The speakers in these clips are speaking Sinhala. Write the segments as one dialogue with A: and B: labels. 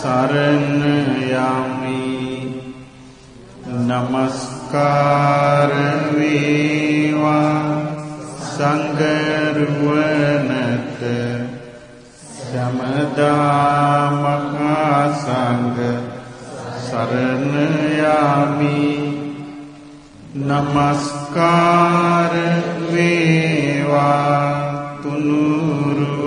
A: සරණ යමි නමස්කාර වේවා සංගරුවනත සමදා මහා සංඝ සරණ යමි නමස්කාර වේවා තුනුරුවනට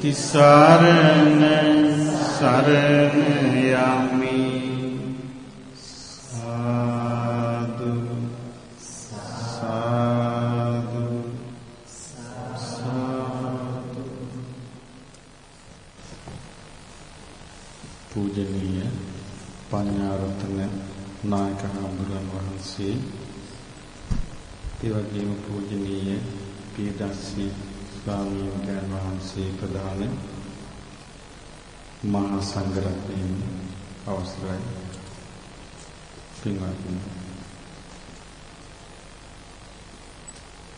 A: තිසරණ සරණ යමි. සාදු සාදු සාදු. පූජනීය පඤ්ඤාරතන නායක හඳුරන් වහන්සේ ඒ වගේම පූජනීය පියදස්සී ස්වාමීන් වහන්සේ ප්‍රදාන මහා සංඝරත්නයන් අවසරයි. පින්වත්නි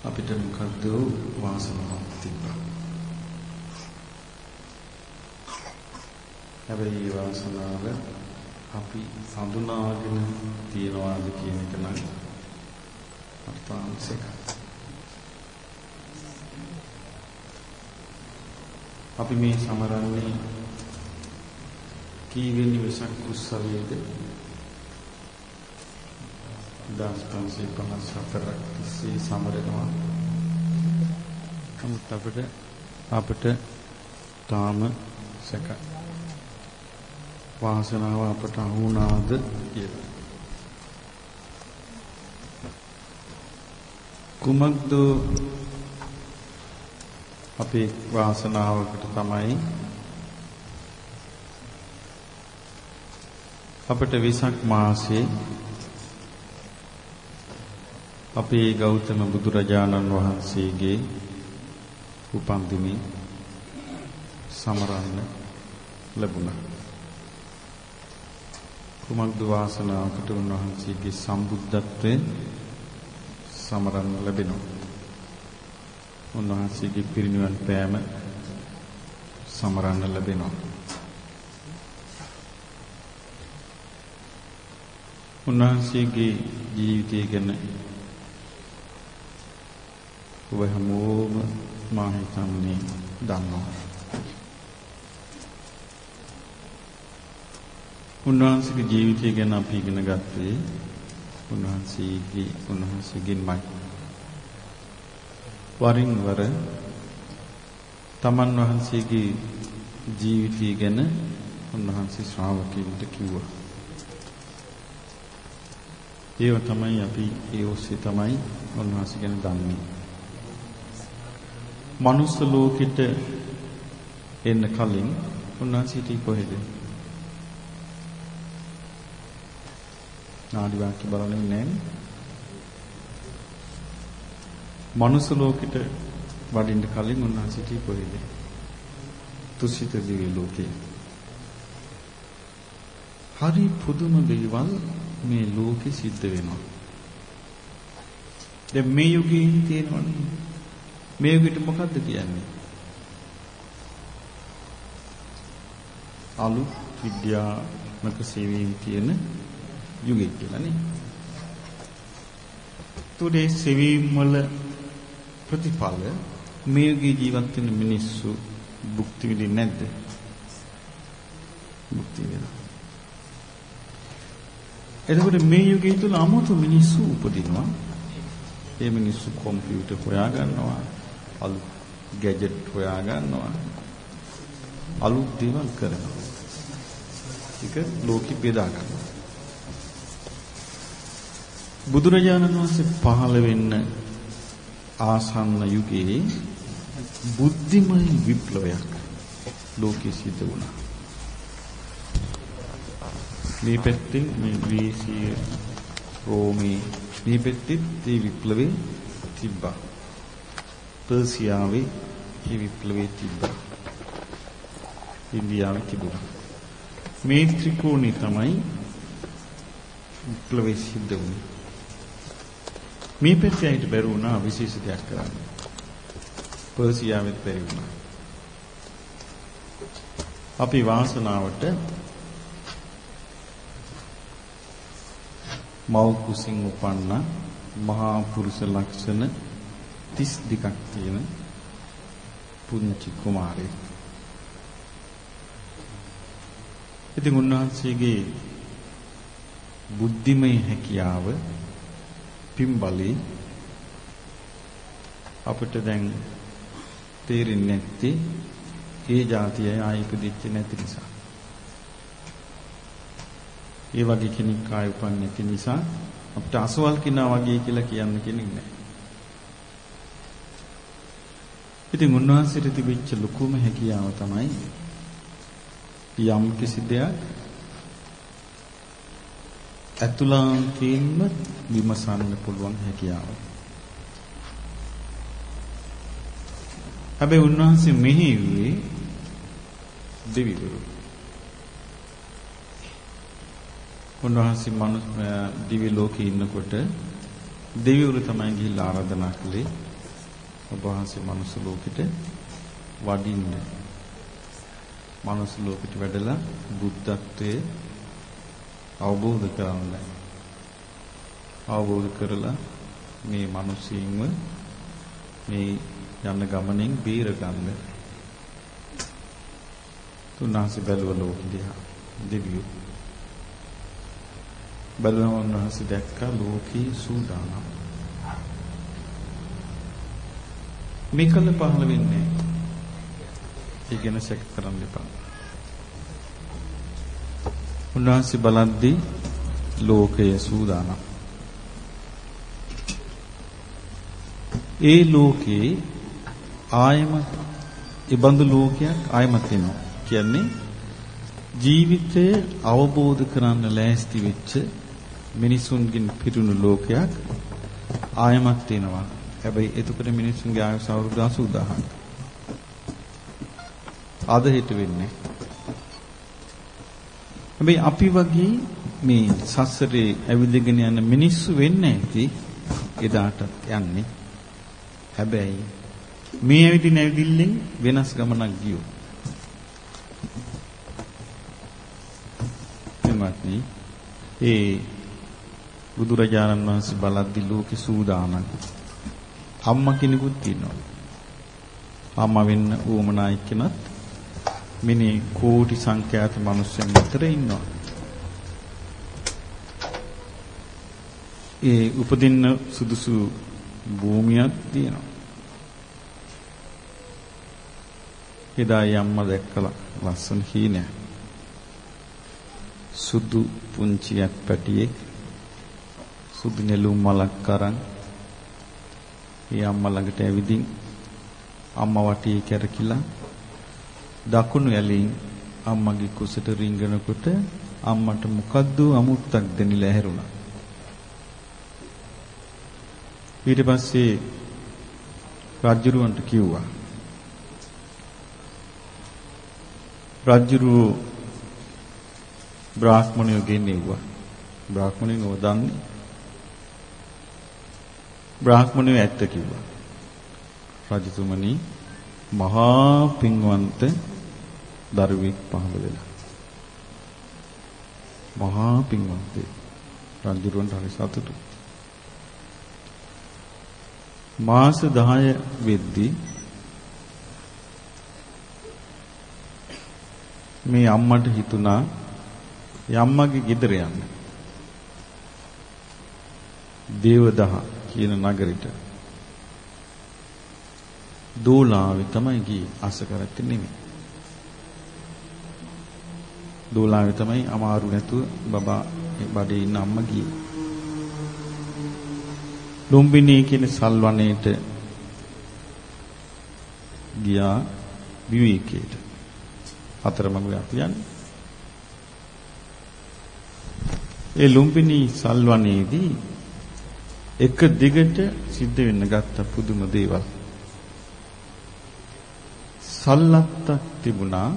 A: අපිට මොකද්ද වාසනාවක් තිබ්බා? හැබැයි මේ වාසනාව අපි හඳුනාගෙන තියනවාද කියන එක නම් අර්ථාංශයක් අපි මේ සමරන්නේ කීවෙනි වෙසක් උත්සවයේද? 1554ක් තිස්සේ සමරනවා. නමුත් අපිට අපිට තාම සැක. වාසනාව අපට අහුණාද කියලා. කුමක්ද අපේ වාසනාවකට තමයි අපට විසක් මාසේ අපේ ගෞතම බුදුරජාණන් වහන්සේගේ උපන්දිනේ සමරන්න ලැබුණා. කුමක්ද වාසනාවකට උන්වහන්සේගේ සම්බුද්ධත්වයෙන් සමරන්න ලැබෙනවා. උන්වහන්සේගේ පිරිනිවන් පෑම සමරන්න ලැබෙනවා. උන්වහන්සේගේ ජීවිතය ගැන ඔබ හැමෝම මා හිතන්නේ දන්නවා. උන්වහන්සේගේ ජීවිතය ගැන අපි ඉගෙන ගත්තේ උන්වහන්සේගේ උන්වහන්සේගෙන්මයි. වරින් වර තමන් වහන්සේගේ ජීවිතය ගැන උන්වහන්සේ ශ්‍රාවකයන්ට කිව්වා. ඒව තමයි අපි ඒ ඔස්සේ තමයි උන්වහන්සේ ගැන දන්නේ. මනුස්ස ලෝකෙට එන්න කලින් උන්වහන්සේ හිටියේ කොහෙද? නාඩි වාක්‍ය බලන්නේ නැහැ. මනුස්ස ලෝකෙට වඩින්න කලින් උන්වහන්සේ හිටියේ කොහෙද? තුසිත දිව්‍ය ලෝකේ. හරි පුදුම දේවල් මේ ලෝකෙ සිද්ධ වෙනවා. දැන් මේ යුගයේ තියෙනවනේ. මේ යුගෙට මොකද්ද කියන්නේ? අලුත් විද්‍යාත්මක සේවීම් තියෙන යුගය කියලා නේ. තුනේ සේවීම් වල ප්‍රතිඵල මේ යුගයේ ජීවත් වෙන මිනිස්සු භුක්ති විඳින්නේ නැද්ද? භුක්ති විඳිනවා. එතකොට මේ යුගය තුල 아무තු මිනිස්සු උපදිනවා. ඒ මිනිස්සු කම්පියුටර් හොයා ගන්නවා. අලුත් ගැජට් හොයා ගන්නවා. අලුත් දේවල් කරනවා. ඒක ලෝකෙ බෙදා ගන්නවා. බුදුරජාණන් වහන්සේ පහළ වෙන්න ආසන්න යුගයේ බුද්ධිමය විප්ලවයක් ලෝකෙ සිද්ධ වුණා. මේ පැත්තෙන් මේ ග්‍රීසිය රෝමේ මේ පැත්තෙත් මේ විප්ලවේ තිබ්බා. පර්සියාවේ මේ විප්ලවේ තිබ්බා. ඉන්දියාවේ තිබුණා. මේ ත්‍රිකෝණي තමයි විප්ලවයේ සිද්ධ වුණේ. මේ පැත්තේ හිට බැරි වුණා විශේෂ දෙයක් කරන්න. පර්සියාවෙත් බැරි වුණා. අපි වාසනාවට මව් කුසින් උපන්න මහා පුරුෂ ලක්ෂණ 32ක් තියෙන පුංචි කුමාරයෙක්. ඉතින් උන්වහන්සේගේ බුද්ධිමය හැකියාව පිම්බලේ අපිට දැන් තේරෙන්නේ නැත්තේ ඒ જાතිය ආයි ඉපදිච්ච නැති නිසා. ඒ වගේ කෙනෙක් ආයි උපන්නේ නැති නිසා අපිට අසවල් කෙනා වගේ කියලා කියන්න කෙනෙක් නැහැ. ඉතින් උන්වහන්සේට තිබිච්ච ලොකුම හැකියාව තමයි යම් කිසි දෙයක් ඇතුළාන්තින්ම විමසන්න පුළුවන් හැකියාව. හැබැයි උන්වහන්සේ මෙහිුවේ දෙවිවරු. උන්වහන්සේ මනුස්ස දිව්‍ය ලෝකේ ඉන්නකොට දෙවිවරු තමයි ගිහිල්ලා ආරාධනා කළේ ඔබ වහන්සේ මනුස්ස ලෝකෙට වඩින්න. මනුස්ස ලෝකෙට වැඩලා බුද්ධත්වයේ අවබෝධ කරගන්න. අවබෝධ කරලා මේ මිනිස්සුන්ව මේ යන ගමනෙන් බේර ගන්න. තුන්වහන්සේ බැලුව ලෝක දිහා දෙවියෝ. බලන උන්වහන්සේ දැක්ක ලෝකී සූදානම්. මේකල පහළ වෙන්නේ. ඒ ගැන සැක කරන්න එපා. උන්වහන්සේ බලද්දී ලෝකය සූදානම්. ඒ ලෝකේ ආයම ඉබඳු ලෝකයක් ආයමත් වෙනවා. කියන්නේ ජීවිතය අවබෝධ කරන්න ලෑස්ති වෙච්ච මිනිසුන්ගෙන් පිරුණු ලෝකයක් ආයමත් වෙනවා. හැබැයි එතකොට මිනිසුන්ගේ ආයුෂ අවුරුදු 80000ක්. අද හිට වෙන්නේ හැබැයි අපි වගේ මේ සසරේ ඇවිදගෙන යන මිනිස්සු වෙන්නේ නැති එදාට යන්නේ. හැබැයි මේ ඇවිදින ඇවිදිල්ලෙන් වෙනස් ගමනක් ගියෝ. එමත්නි ඒ බුදුරජාණන් වහන්සේ බලද්දි ලෝකේ සූදානම්. අම්මා කෙනෙකුත් ඉන්නවා. අම්මා වෙන්න උවමනා එක්කෙනත් මිනි කෝටි සංඛ්‍යාත මිනිස්සුන් අතර ඉන්නවා. ඒ උපදින්න සුදුසු භූමියක් තියෙනවා. එදා යම්ම දැක්කලා ලස්සන හීනයක්. සුදු පුංචියක් පැටියෙක් සුදු නෙළුම් මලක් අරන් ඒ අම්මා ළඟට ඇවිදින් අම්මා වටේ කැරකිලා දකුණු ඇලින් අම්මගේ කුසට රිංගනකොට අම්මට මොකද්ද අමුත්තක් දෙනිලා ඇහැරුණා. ඊට පස්සේ රජුරවන්ට කිව්වා. රජුරු බ්‍රාහ්මණයෝ ගෙන්නේවුවා. බ්‍රාහ්මණයෝ දන්නේ. බ්‍රාහ්මණයෝ ඇත්ත කිව්වා. රජතුමනි මහා පින්වන්ත දරුවෙක් පහළ වෙලා. මහා පින්වන්තේ රජුරවන්ට හරි සතුටුයි. මාස 10 වෙද්දී මේ අම්මට හිතුණා යම්මගේ ගෙදර යන්න. දේවදහ කියන නගරෙට. දෝලාවේ තමයි ගියේ අස කරත්තේ නෙමෙයි. දෝලාවේ තමයි අමාරු නැතුව බබා බඩේ ඉන්න අම්මා ගියේ. ලුම්බිනී කියන සල්වනයේට ගියා විවේකයට. අතරමඟ අපි යන්නේ. ඒ ලුම්බිනි සල්වනේදී එක දිගට සිද්ධ වෙන්න ගත්ත පුදුම දේවල්. සල්ලත්තක් තිබුණා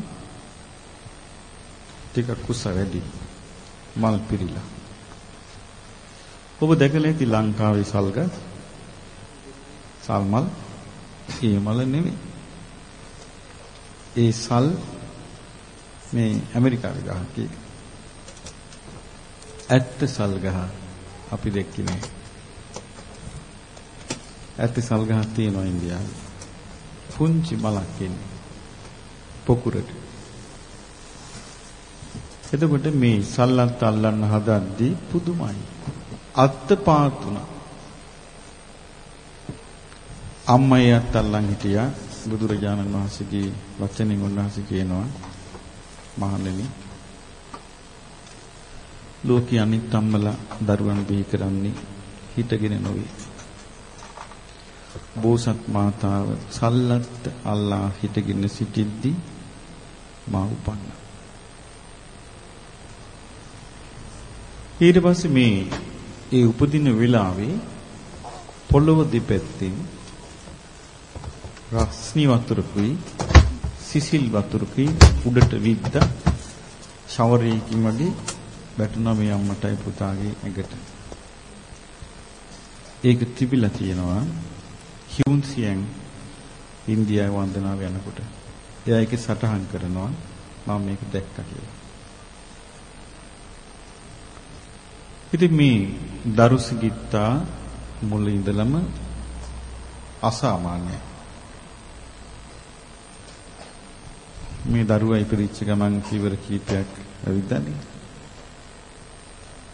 A: ටික කුස වැඩි මල් පිරීලා. ඔබ දැකලා ඇති ලංකාවේ සල්ග සල්මල් ඒ මල නෙමෙයි. ඒ සල් මේ ඇමරිකාවේ ගහක් ඒක. ඇත්ත සල් ගහ අපි දැක්කේ නෑ. ඇත්ත සල් ගහක් තියෙනවා ඉන්දියාවේ. පුංචි මලක් ඉන්නේ. පොකුරට. එතකොට මේ සල්ලත් අල්ලන්න හදද්දී පුදුමයි. අත්ත පාතුණා. අම්මයත් අල්ලන් හිටියා බුදුරජාණන් වහන්සේගේ වචනෙන් උන්වහන්සේ කියනවා මහණෙනි ලෝකයේ අනිත් අම්මලා දරුවන් බිහි කරන්නේ හිටගෙන නොවේ. බෝසත් මාතාව සල්ලත් අල්ලා හිටගෙන සිටිද්දී මා උපන්නා. ඊට පස්සේ මේ ඒ උපදින වෙලාවේ පොළොව දෙපැත්තෙන් රස්නි වතුරකුයි සිසිල් වතුරකුයි උඩට විද්ද ෂවරයකින් වගේ වැටුණා මේ අම්මටයි පුතාගේ ඇඟට. ඒක තිබිලා තියෙනවා හියුන්සියන් ඉන්දියාවේ වන්දනාව යනකොට. එයා ඒකේ සටහන් කරනවා මම මේක දැක්කා කියලා. ඉතින් මේ දරුසිගිත්තා මුල ඉඳලම අසාමාන්‍යයි. මේ දරුවා ඉපදිච්ච ගමන් කීවර කීපයක් ඇවිද්දානේ.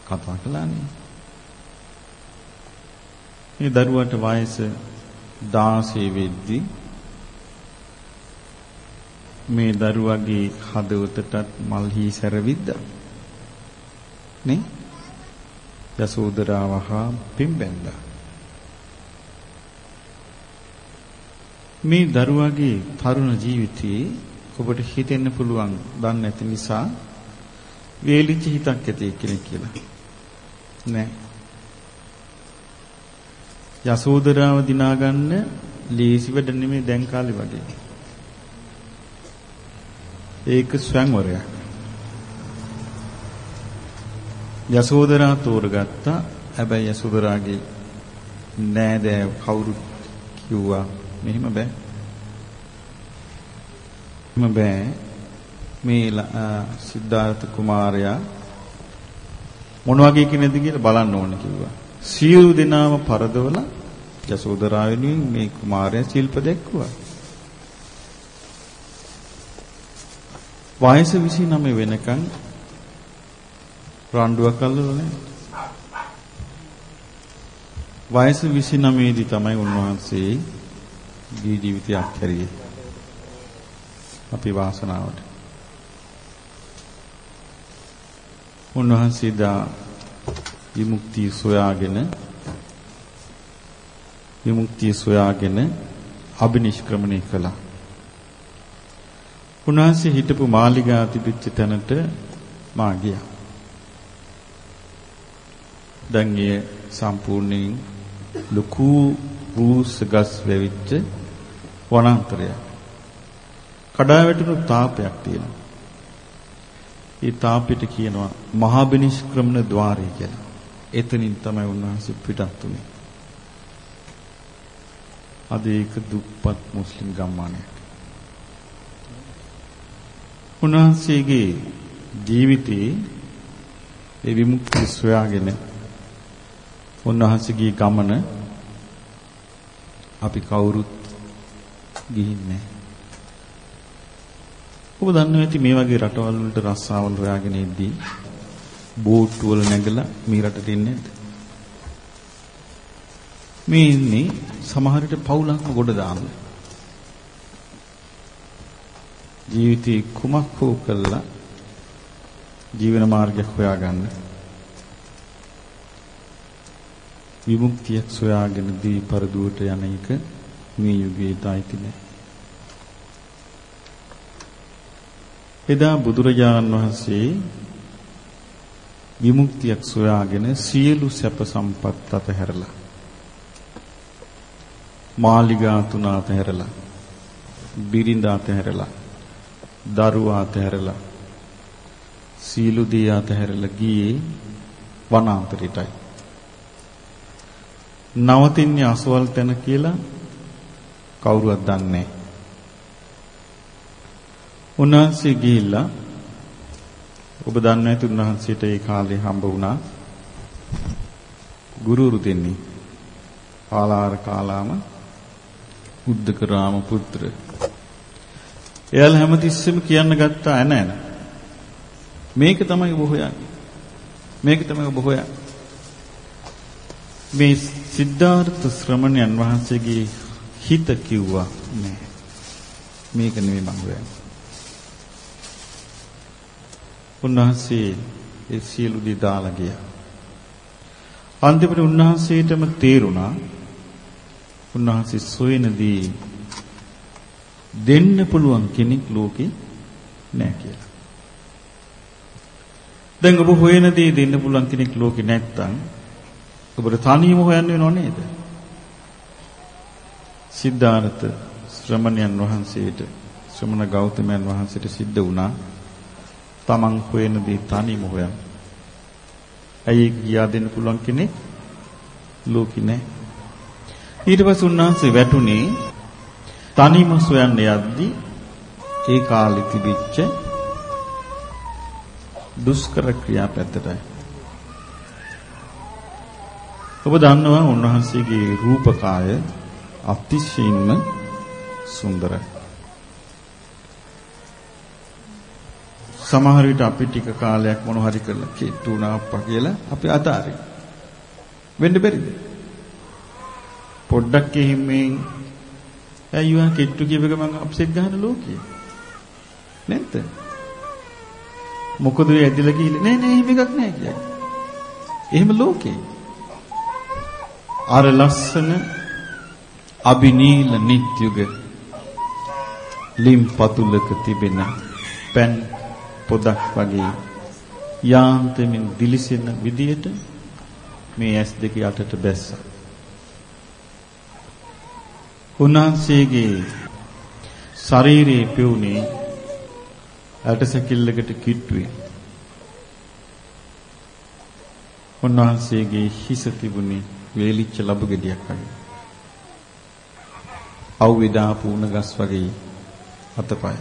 A: කතා කළානේ. මේ දරුවාට වයස 16 වෙද්දී මේ දරුවගේ හදවතටත් මල්හි සැරවිද්දා. නේ? යසෝදරාව හා පිම්බැන්දා. මේ දරුවගේ තරුණ ජීවිතයේ ඔබට හිතෙන්න පුළුවන් දන්නේ නැති නිසා වේලිච්ච හිතක් ඇති කෙනෙක් කියලා. නෑ. යසෝදරාව දිනා ගන්න ලීසි වැඩ නෙමෙයි දැන් කාලේ වගේ. ඒක ස්වයංවරයක්. යසෝදරා තෝරගත්තා. හැබැයි යසෝදරාගේ නෑදෑ කවුරු කිව්වා මෙහෙම බෑ. මෙහෙම බෑ. මේ සිද්ධාර්ථ කුමාරයා මොන වගේ කෙනෙක්ද කියලා බලන්න ඕනේ කිව්වා. සියලු දෙනාම පරදවලා යසෝදරා වෙනුවෙන් මේ කුමාරයා ශිල්ප දැක්කුවා. වයස 29 වෙනකන් රණ්ඩුවක් අල්ලලා නැහැ. වයස 29 දී තමයි උන්වහන්සේ දී ජීවිතයක් හැරියේ. අපි වාසනාවට. උන්වහන්සේ දා විමුක්තිය සොයාගෙන විමුක්තිය සොයාගෙන අබිනිෂ්ක්‍රමණය කළා. උන්වහන්සේ හිටපු මාලිගා තිබිච්ච තැනට මා ගියා. දැන් ඒ සම්පූර්ණයෙන් ලොකු රූස් ගස් වැවිච්ච වනාන්තරයක්. කඩා වැටුණු තාපයක් තියෙනවා. ඒ තාපෙට කියනවා මහා බිනිෂ්ක්‍රමණ ద్వාරය කියලා. එතනින් තමයි උන්වහන්සේ පිටත් උනේ. අද ඒක දුප්පත් මුස්ලිම් ගම්මානයක්. උන්වහන්සේගේ ජීවිතේ ඒ විමුක්තිය සොයාගෙන උන්වහන්සේගේ ගමන අපි කවුරුත් ගිහින්නේ ඔබ දන්නවා ඇති මේ වගේ රටවල් වලට රස්සාවල් හොයාගෙන ඉද්දී බෝට්ටු වල නැගලා මේ රටට එන්නේ නැද්ද? මේ ඉන්නේ සමහරට පවුලක්ම ගොඩ දාන්න. ජීවිතේ කුමක් හෝ කළා ජීවන මාර්ගයක් හොයාගන්න විමුක්තියක් සොයාගෙන දී පරදුවට යන එක මේ යුගයේ තායිති නෑ. එදා බුදුරජාණන් වහන්සේ විමුක්තියක් සොයාගෙන සියලු සැප සම්පත් අතහැරලා මාලිගා තුන අතහැරලා බිරිඳ අතහැරලා දරුවා අතහැරලා සීලු දී අතහැරලා ගියේ වනාන්තරයටයි. නවතින්නේ අසවල් තැන කියලා කවුරුවත් දන්නේ නැහැ. උන්වහන්සේ ගිහිල්ලා ඔබ දන්නේ නැති උන්වහන්සේට ඒ කාලේ හම්බ වුණා ගුරුරු දෙන්නේ. ආලාර කාලාම උද්දක රාම පුත්‍ර. එයාලා හැමතිස්සෙම කියන්න ගත්තා ඇන ඇන. මේක තමයි ඔබ හොයන්නේ. මේක තමයි ඔබ හොයන්නේ. මේ සිද්ධාර්ථ ශ්‍රමණයන් වහන්සේගේ හිත කිව්වා නෑ. මේක නෙමෙයි මම හොයන්නේ. උන්වහන්සේ ඒ සියලු දේ දාලා ගියා. අන්තිමට උන්වහන්සේටම තේරුණා උන්වහන්සේ සොයනදී දෙන්න පුළුවන් කෙනෙක් ලෝකේ නැහැ කියලා. දැන් ඔබ හොයන දේ දෙන්න පුළුවන් කෙනෙක් ලෝකේ නැත්තම් ඔබට තනියම හොයන්න වෙනව නේද? සිද්ධාර්ථ ශ්‍රමණයන් වහන්සේට ශ්‍රමණ ගෞතමයන් වහන්සේට සිද්ධ වුණා තමන් හොයන දේ තනියම හොයන්න. ඇයි ගියා දෙන්න පුළුවන් කෙනෙක් ලෝකේ නැහැ. ඊට පස්සේ උන්වහන්සේ වැටුනේ තනියම සොයන්න යද්දි ඒ කාලෙ තිබිච්ච දුෂ්කර ක්‍රියා පැත්තටයි. ඔබ දන්නවා උන්වහන්සේගේ රූපකාය අතිශයින්ම සුන්දරයි. සමහර විට අපි ටික කාලයක් මොන හරි කරලා කිට්ටු වුණාප්පා කියලා අපි අතාරින්. වෙන්න බැරිද? පොඩ්ඩක් එහිමෙන් ඇයිවා කිට්ටු කියව ගමන් අප්සෙට් ගන්න ලෝකේ. නැද්ද? මොකද ඒ ඇදලා ගිහලා නෑ නෑ එහෙම එකක් නෑ කියන්නේ. එහෙම ලෝකේ. අර ලස්සන අබිනීල නිත්‍යුග ලිම් පතුලක තිබෙන පෙන් පොදක් වගේ යාන්තමින් දිලිසෙන විදියට මේ ඇස් දෙක යටට බැස්සා. උන්වහන්සේගේ ශරීරයේ පියුනේ ඇටසැකිල්ලකට කිට්ටුවේ. උන්වහන්සේගේ හිස තිබුණේ වේලිච්ච ලබු ගෙඩියක් වගේ. අවුවිදා පූර්ණ ගස් වගේ අතපය.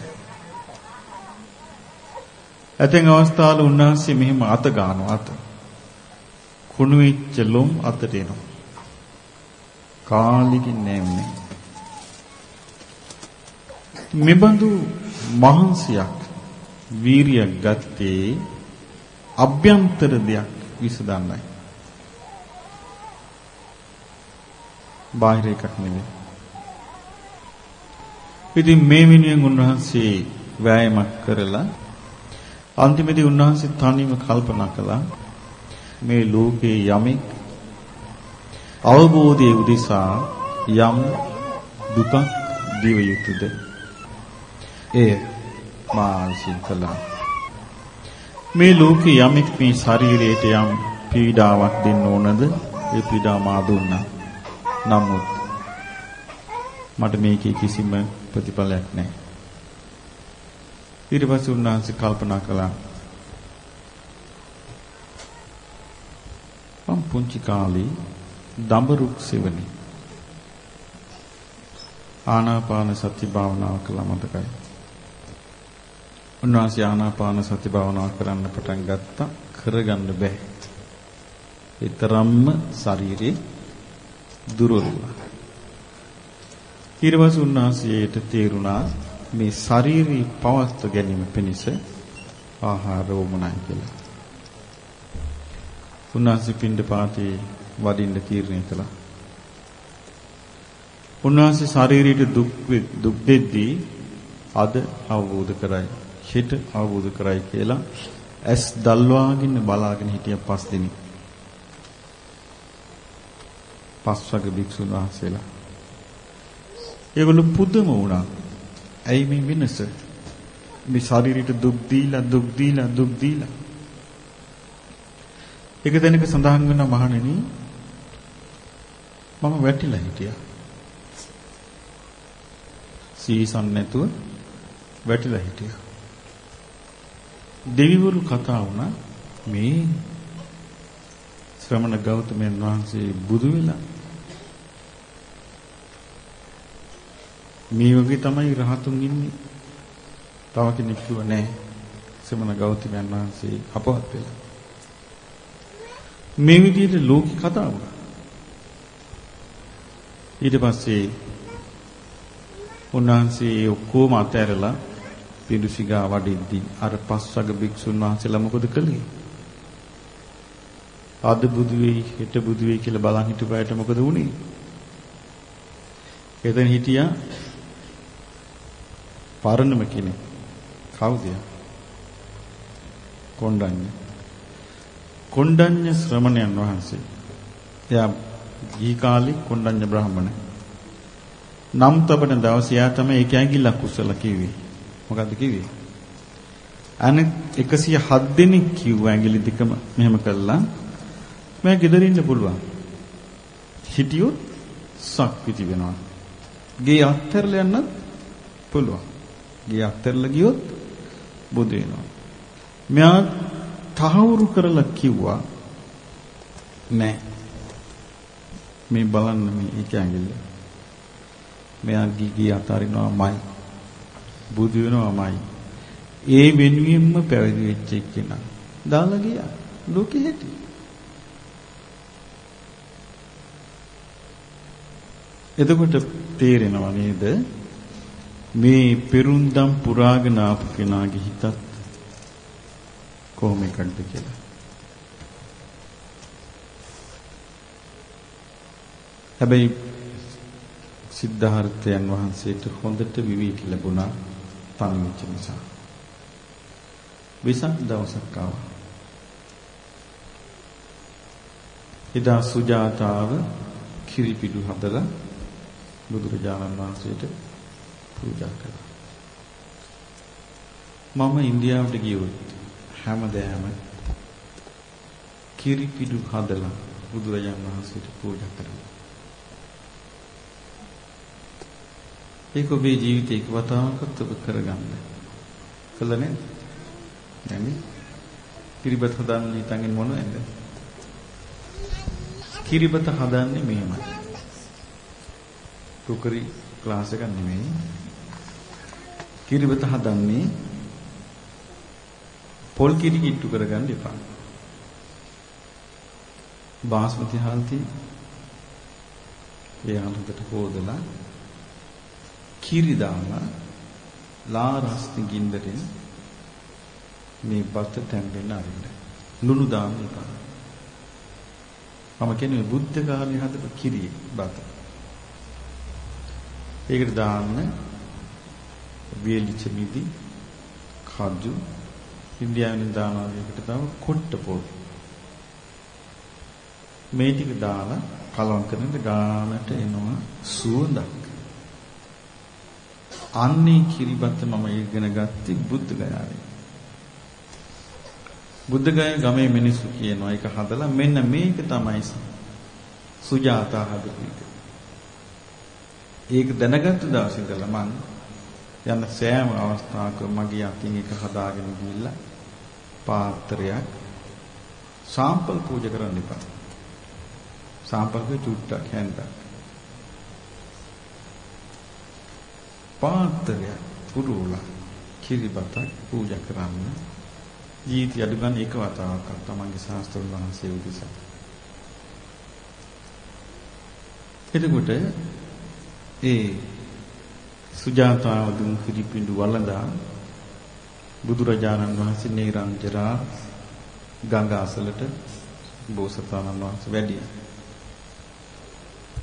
A: ඇතෙන් අවස්ථාවල උන්වහන්සේ මෙහිම අත ගන්නවා අත. කුණු වෙච්ච ලොම් අතට එනවා. කාලිකින් නෑන්නේ. මෙබඳු මහන්සියක් වීරියක් ගත්තේ අභ්‍යන්තර දෙයක් විසඳන්නයි. බාහිර එකක් නෙමෙයි. ඉතින් මේ මිනිහෙන් උන්වහන්සේ වෑයමක් කරලා අන්තිමේදී උන්වහන්සේ තනියම කල්පනා කළා මේ ලෝකේ යමෙක් අවබෝධයේ උදෙසා යම් දුකක් දිව යුතුද එය මා විසින් කළා. මේ ලෝකේ යමෙක් මේ ශරීරයට යම් පීඩාවක් දෙන්න ඕනද? ඒ පීඩා මා දුන්නා. නමුත් මට මේකේ කිසිම ප්‍රතිඵලයක් නැහැ. ඊට පස්සේ උන්වහන්සේ කල්පනා කළා. මම පුංචි කාලේ දඹරුක් සෙවණි. ආනාපාන සති භාවනාව කළා මතකයි. උන්වහන්සේ ආනාපාන සති භාවනා කරන්න පටන් ගත්තා කරගන්න බෑ. ඊතරම්ම ශරීරේ දුර්වල. ඊර්වස උන්වහන්සේට තේරුණා මේ ශාරීරික පවත්ව ගැනීම පිණිස ආහාර වමනයි කියලා. උන්වහන්සේ පින්ඩ පාතේ වඩින්න තීරණය කළා. උන්වහන්සේ ශාරීරික දුක් දුක් දෙද්දී අද අවබෝධ කරයි. හෙට අවබෝධ කරයි කියලා ඇස් දල්වාගෙන බලාගෙන හිටිය පස් දිනක්. පස්වග භික්ෂුන් වහන්සේලා. ඒගොල්ලෝ පුදුම වුණා. ඇයි මේ වෙනස? මේ ශරීරයට දුක් දීලා දුක් දීලා දුක් දීලා එක දෙනක සඳහන් වෙන මහණෙනි මම වැටිලා හිටියා. සීසන් නැතුව වැටිලා හිටියා. දෙවිවරු කතා වුණා මේ ශ්‍රමණ ගෞතමයන් වහන්සේ බුදු වෙලා මේ වගේ තමයි රහතුන් ඉන්නේ. තව කෙනෙක් කිව්ව නෑ. ශ්‍රමණ ගෞතමයන් වහන්සේ අපවත් වෙලා. මේ විදිහට ලෝකේ කතා වුණා. ඊට පස්සේ උන්වහන්සේ ඔක්කොම අතහැරලා පිඬුසිඟා වඩිද්දී අර පස්වග භික්ෂුන් වහන්සේලා මොකද කළේ? අද බුදු වෙයි හෙට බුදු වෙයි කියලා බලන් හිටපෑට මොකද වුනේ? එතන හිටියා පරණම කෙනෙක්. කවුද? කොණ්ඩඤ්ඤ. කොණ්ඩඤ්ඤ ශ්‍රමණයන් වහන්සේ. එයා ගිහි කාලේ කොණ්ඩඤ්ඤ බ්‍රාහමණ. නම් තබන දවසේ යා තමයි ඒක ඇඟිල්ලක් උස්සලා කිව්වේ. මොකද්ද කිව්වේ? අනෙක් 107 දෙනෙක් කිව්ව ඇඟිලි දෙකම මෙහෙම කළා. මම ගෙදර ඉන්න පුළුවන්. හිටියොත් සක්විති වෙනවා. ගේ අත්හැරලා යන්නත් පුළුවන්. ගේ අත්හැරලා ගියොත් බුදු වෙනවා. මෙයා තහවුරු කරලා කිව්වා නෑ. මේ බලන්න මේ ඒක ඇඟිල්ල. මෙයා ගිගී අතාරිනවාමයි. බුදු වෙනවාමයි. ඒ වෙනුවෙන්ම පැවිදි වෙච්ච එක්කෙනා. දාලා ගියා. ලෝකෙ හැටි. එතකොට තේරෙනව නේද මේ පෙරුම්දම් පුරාගෙන ආපු කෙනාගේ හිතත් කොහොම එකක්ද කියලා. හැබැයි සිද්ධාර්ථයන් වහන්සේට හොඳට විවේක ලැබුණා තනි වෙච්ච නිසා. විසක් දවසක් ආවා. එදා සුජාතාව කිරිපිඩු හදලා බුදුරජාණන් වහන්සේට පූජා කළා. මම ඉන්දියාවට ගියොත් හැමදාම කිරිපිඩු හදලා බුදුරජාණන් වහන්සේට පූජා කරනවා. ඒක ඔබේ ජීවිතේ එක වතාවකත් ඔබ කරගන්න. කළ නේද? නැමි. කිරිබත හදන්න හිතන්නේ මොනවද? කිරිබත හදන්නේ මෙහෙමයි. කුකරි ක්ලාස් එකක් නෙමෙයි. කිරිබත හදන්නේ පොල් කිරි කිට්ටු කරගන්න එපා. බාස්මති හල්ති ඒ හොඳට හොදලා කිරි දාලා ලා රස්ති ගින්දරෙන් මේ බත තැම්බෙන්න අරින්න. ලුණු දාන්න එපා. මම කියන්නේ බුද්ධ කාලේ හදපු කිරි බත. ඒකට දාන්න වියලිච්ච මිදි කජු ඉන්දියාවෙන් දානවා ඒකට තව කොට්ට පොල් මේ ටික දාලා කලවම් කරනකොට ගානට එනවා සුවඳක් අන්නේ කිරිබත් මම ඉගෙන ගත්තේ බුද්ධ ගයාවේ. බුද්ධ ගය ගමේ මිනිස්සු කියනවා ඒක හදලා මෙන්න මේක තමයි සුජාතා හදපු එක. ඒක දැනගත්ත දවසේ ඉඳලා මං යන සෑම අවස්ථාවක මගේ අතින් එක හදාගෙන ගිහිල්ලා පාත්‍රයක් සාම්පල් පූජා කරන්න එපා. සාම්පල්ක චුට්ටක් හැන්දක්. පාත්‍රයක් පුරුලා කිරිබතක් පූජා කරන්න ජීවිතය අඩු ගන්න එක වතාවක් තමන්ගේ ශාස්ත්‍ර වහන්සේ උදෙසා. එතකොට ඒ සුජාතාව දුන් කිරිපිඬු වළඳා බුදුරජාණන් වහන්සේ නේරංජරා ගංගා අසලට බෝසතාණන් වහන්සේ වැඩියා.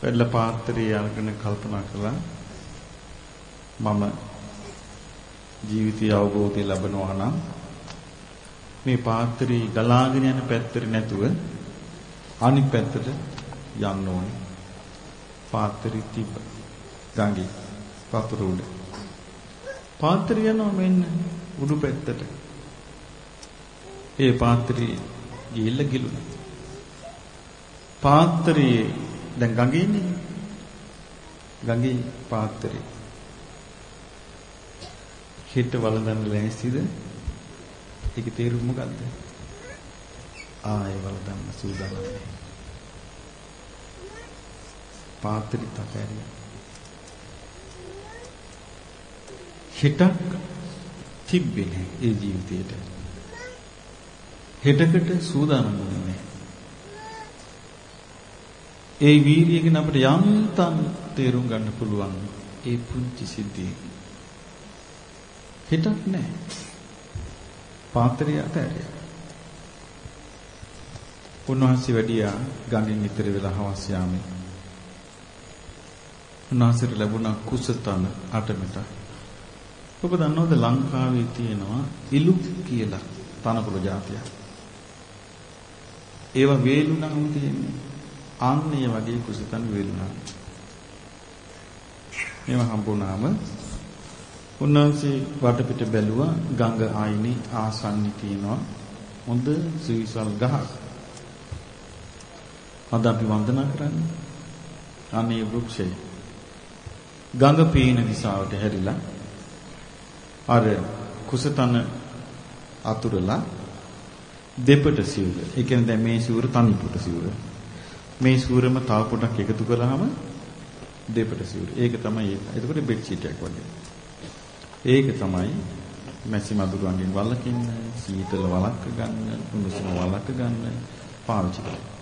A: වැඩලා පාත්‍රය අරගෙන කල්පනා කළා මම ජීවිතය අවබෝධය ලබනවා නම් මේ පාත්‍රي ගලාගෙන යන පැත්තට නැතුව අනිත් පැත්තට යන්න ඕනේ. පාත්‍රي තිබ්බ. ගඟේ වතුර උඩ. පාත්‍රي යනවා මෙන්න උඩු පැත්තට. ඒ පාත්‍රය ගිහිල්ලා ගිලුණා. පාත්‍රයේ දැන් ගඟේ ඉන්නේ. ගඟේ පාත්‍රේ. හිට වළඳන්න ලෑස්තිද? ඒකේ තේරුම මොකද්ද? ආයෙ වළඳන්න සූදානම් නැහැ. පාත්‍රි තකරියා. හිටක් තිබ්බේ නැහැ ඒ ජීවිතේට. හෙටකට සූදානම් වෙන්නේ ඒ වීර්යය ගැන අපිට යන්තම් තේරුම් ගන්න පුළුවන් ඒ පුංචි සිද්ධිය. හිතක් නැහැ. පාත්‍රය අතහැරියා. උන්වහන්සේ වැඩියා ගඟින් ඉතර වෙලා හවස් යාමේ. උන්වහන්සේට ලැබුණා කුසතන අටමෙට. ඔබ දන්නවද ලංකාවේ තියෙනවා ඉලු කියලා තනකොළ జాතියක්. ඒවා වේලුණාම තියෙන්නේ. ආන්නේ වගේ කුසතන වේලුණා. මේව හම්බුණාම උන්වහන්සේ වටපිට බැලුවා ගඟ ආයිනේ ආසන්නි තියෙනවා හොඳ සුවිසල් ගහක්. අද අපි වන්දනා කරන්නේ අනේ වෘක්ෂය. ගඟ පීන දිශාවට හැරිලා අර කුසතන අතුරලා දෙපට සිවුර. ඒ කියන්නේ දැන් මේ සිවුර තනිපුට සිවුර. මේ සිවුරම තව පොඩක් එකතු කරාම දෙපට සිවුර. ඒක තමයි ඒක. එතකොට බෙඩ් ෂීට් එකක් වගේ. ඒක තමයි මැසි මදුරුවන්ගෙන් වළකින්න, සීතල වළක්ක ගන්න, උණුසුම වළක්ක ගන්න පාවිච්චි කරනවා.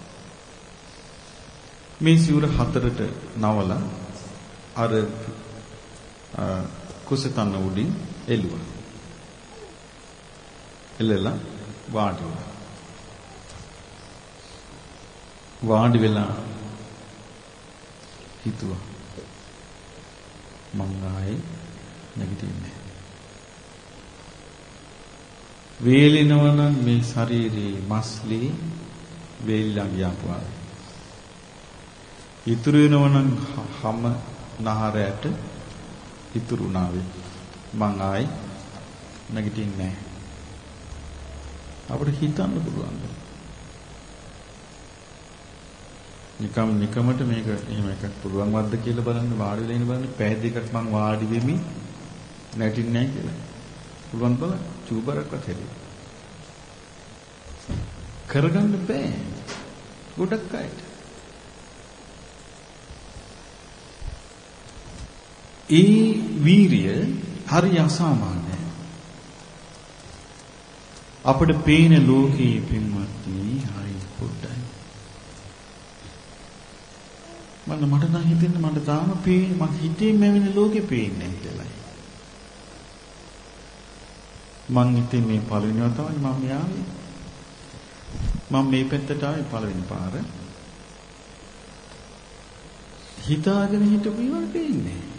A: මේ සිවුර හතරට නවලා අර කුසතන උඩින් එළුවා. එළලා වාඩි වුණා. වාඩි වෙලා හිතුවා මං ආයේ නැගිටින්නේ වේලිනවනම් මේ ශරීරේ මස්ලි වේලිලා ගියාපුවා. ඉතුරු වෙනවනම් හැම නහරයට ඉතුරු නාවේ මං ආයි නැගිටින්නේ නැහැ. අපිට හිතන්න පුළුවන්. නිකම් නිකමට මේක එහෙම එකක් පුළුවන් වද්ද කියලා බලන්න වාඩි වෙලා ඉන්න බලන්න පැය දෙකක් මං වාඩි වෙමි නැටින්නේ නැහැ කියලා. පුළුවන් බලන්න චූබරක්වත් හැදෙයි. කරගන්න බෑ. ගොඩක් අයට. ඒ වීරිය හරි අසාමාන්‍යයි. අපිට පේන ලෝකයේ පින්වත්නි හරි පොඩ්ඩයි. මන්න මට නම් හිතෙන්නේ මට තාම පේන්නේ මං හිතේ මැවෙන ලෝකේ පේන්නේ නැහැලයි. මං හිතේ මේ පළවෙනිව තමයි මම යාවේ. මම මේ පැත්තට ආවේ පළවෙනි පාර. හිතාගෙන හිටපු ඒවා පේන්නේ.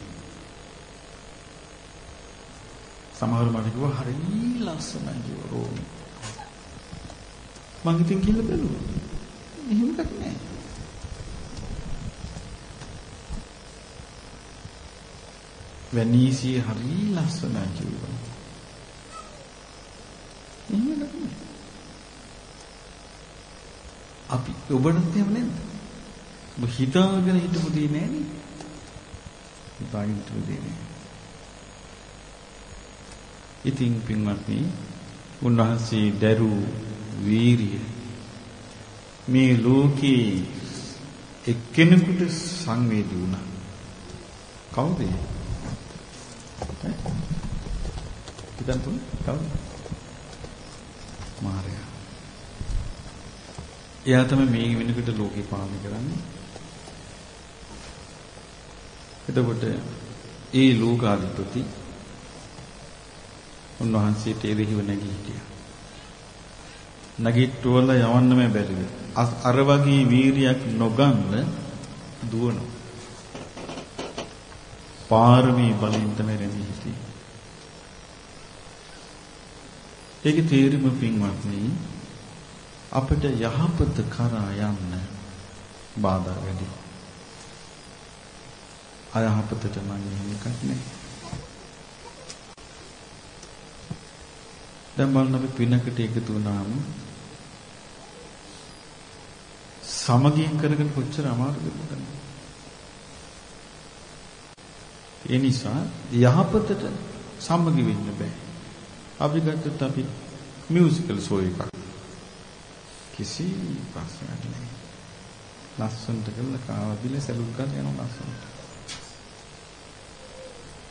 A: සමහර මට කිව්වා හරි ලස්සනයි කිව්වා රෝමි. මං ඉතින් කියලා බැලුවා. එහෙම එකක් නැහැ. වෙනීසිය හරි ලස්සනයි කිව්වා. එහෙම නැහැ. අපි ඔබට එහෙම නේද? ඔබ හිතාගෙන හිටපු දේ නෑනේ. හිතාගෙන හිටපු දේ නෑ. ඉතින් පින්වත්නි උන්වහන්සේ දරු වීරිය මේ ලෝකේ එක්කෙනෙකුට සංවේදී වුණා. කවුද? හිතන්න තුන කවුද? මාර්යා. එයා තමයි මේ වෙනකොට ලෝකේ පාලනය කරන්නේ. එතකොට ඒ ලෝකාධිපති උන්වහන්සේට එරෙහිව නැගී හිටියා. නැගිට්ටුවල යවන්නම බැරිද? අර වගේ වීරියක් නොගන්න දුවනවා. පාරමී බලෙන් තමයි රැඳී හිටියේ. ඒකේ තේරුම පින්වත්නි අපිට යහපත කරා යන්න බාධා වැඩි. අයහපතට නම් එහෙම එකක් නෑ. දැන් බලන්න අපි පිනකට එකතු වුණාම සමගියෙන් කරගෙන කොච්චර අමාරුද බලන්න. ඒ නිසා යහපතට සමගි වෙන්න බෑ. අපි ගත්තොත් අපි මියුසිකල් ෂෝ එකක්. කිසි ප්‍රශ්නයක් නැහැ. ලස්සනට කළා කාවදිල සැලුත් ගන්න යනවා ලස්සනට.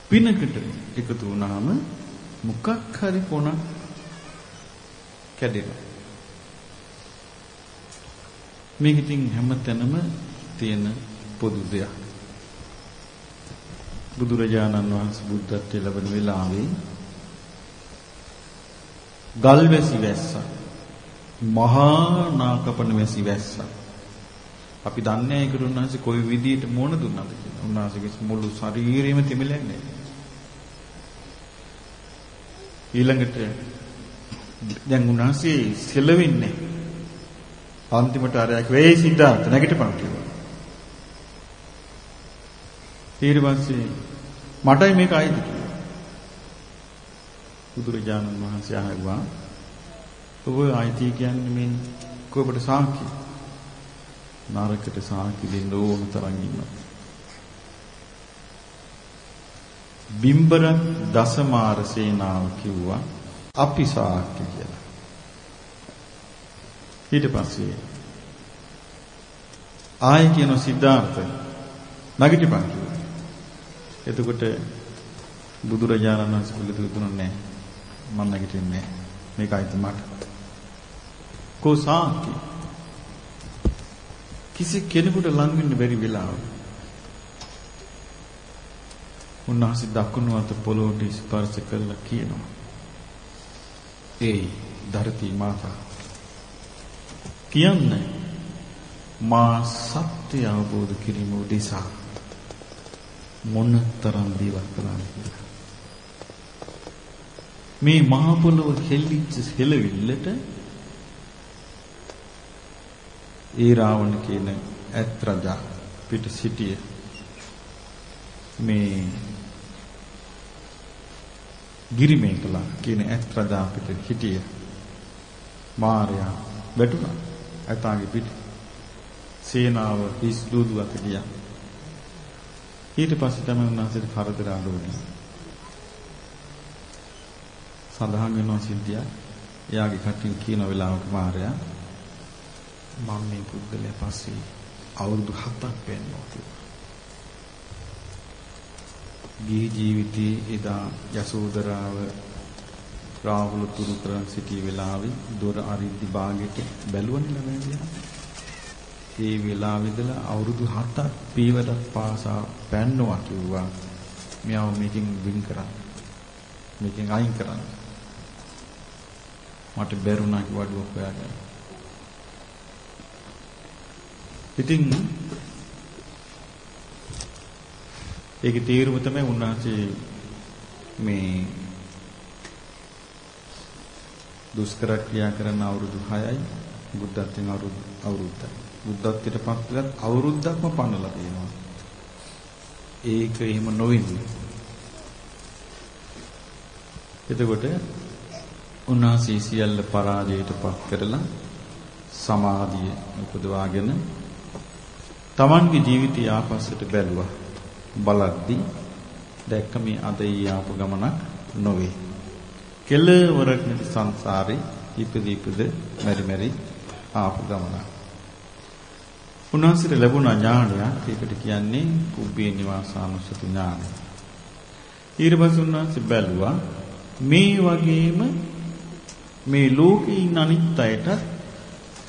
A: පිනකට එකතු වුණාම මොකක් හරි කොනක් කැඩෙනවා. මේක ඉතින් හැමතැනම තියෙන පොදු දෙයක්. බුදුරජාණන් වහන්සේ බුද්ධත්වයේ ලැබෙන වෙලාවේ ගල්වැසි වැස්සා මහා නාකපන වැසි වැස්සා අපි දන්නේ ඒකට උන්වහන්සේ කොයි විදියට මොන දුන්නද කියලා. උන්වහන්සේගේ මුළු ශරීරෙම තෙමිලන්නේ. ඊළඟට දැන් උන්වහන්සේ සෙලවෙන්නේ. අන්තිමට අරයක් වෙයි සිද්ධාර්ථ නැගිටපන් කිව්වා. ඊට පස්සේ මටයි මේක ආයිද කිව්වා. බුදුරජාණන් වහන්සේ ආවා ඔබ ආයිති කියන්නේ මේ කොබට සාක්ෂි නරකට සාක්ෂි දෙන්න ඕන තරම් ඉන්නවා. බිම්බර දසමාර සේනාව කිව්වා අපි සාක්ෂි කියලා. ඊට පස්සේ ආයි කියන සිද්ධාර්ථ නැගිටපන් කිව්වා. එතකොට බුදුරජාණන් වහන්සේ පිළිතුරු දුන්නේ නැහැ. මම නැගිටින්නේ නැහැ. මේකයි තමයි. කොසාකි කිසි කෙනෙකුට ලං වෙන්න බැරි වෙලාව. උන්වහන්සේ දකුණු අත පොළොවට ස්පර්ශ කළා කියනවා. ඒ ධරති මාතා කියන්නේ මා සත්‍ය අවබෝධ කිරීම උදෙසා මොනතරම් දේවල් කළාද කියලා. මේ මහ පොළොව හෙල්ලිච්ච හෙලවිල්ලට ඒ රාවණ කියන ඇත් රජා පිට සිටිය මේ ගිරිමේකලා කියන ඇත් රජා පිට හිටිය. මාර්යා වැටුණා. ඇතාගේ පිට. සේනාව හිස් දුදුවක ගියා. ඊට පස්සේ තමයි උන්වහන්සේට කරදර අඩුවුනේ සඳහන් වෙනවා සිද්ධිය. එයාගේ කටින් කියන වෙලාවක මාර්යා මම මේ පුද්ගලයා පස්සේ අවුරුදු 7ක් වෙන්නවා කිව්වා. ගිහි ජීවිතයේ එදා යසෝදරාව රාහුල තුරු කරන් සිටි වෙලාවේ දොර අරිද්දි භාගෙට බැලුවනේ ළමයා ඒ වෙලාවෙදලා අවුරුදු 7ක් පීවරක් පාසා පැන්නවා කිව්වා. මෙයාව මේකෙන් වින් කරා. මේකෙන් අයින් කරන්න. මට බැරුණා කිව්වඩුවක් හොයාගන්න. ඉතින් ඒකේ තීරුම තමයි උන්වහන්සේ මේ දුෂ්කර ක්‍රියා කරන අවුරුදු 6යි බුද්ධත්වයෙන් අවුරුදු අවුරුද්දයි. බුද්ධත්වයට පත් වෙලත් අවුරුද්දක්ම පන්නලා තියෙනවා. ඒක එහෙම නොවෙන්නේ. එතකොට උන්වහන්සේ සියල්ල පරාජයට පත් කරලා සමාධිය උපදවාගෙන තමන්ගේ ජීවිතය ආපස්සට බැලුවා. බලද්දි දැක්ක මේ අද ඊ ආපු ගමනක් නොවේ. කෙලවරක් නැති සංසාරේ ඉපදී ඉපද මෙරි මෙරි ආපු ගමනක්. උන්වහන්සේට ලැබුණ ඥානයක් ඒකට කියන්නේ කුබ්බේ නිවාසානුස්සති ඥානය. ඊට පස්සේ උන්වහන්සේ බැලුවා මේ වගේම මේ ලෝකේ ඉන්න අනිත් අයටත්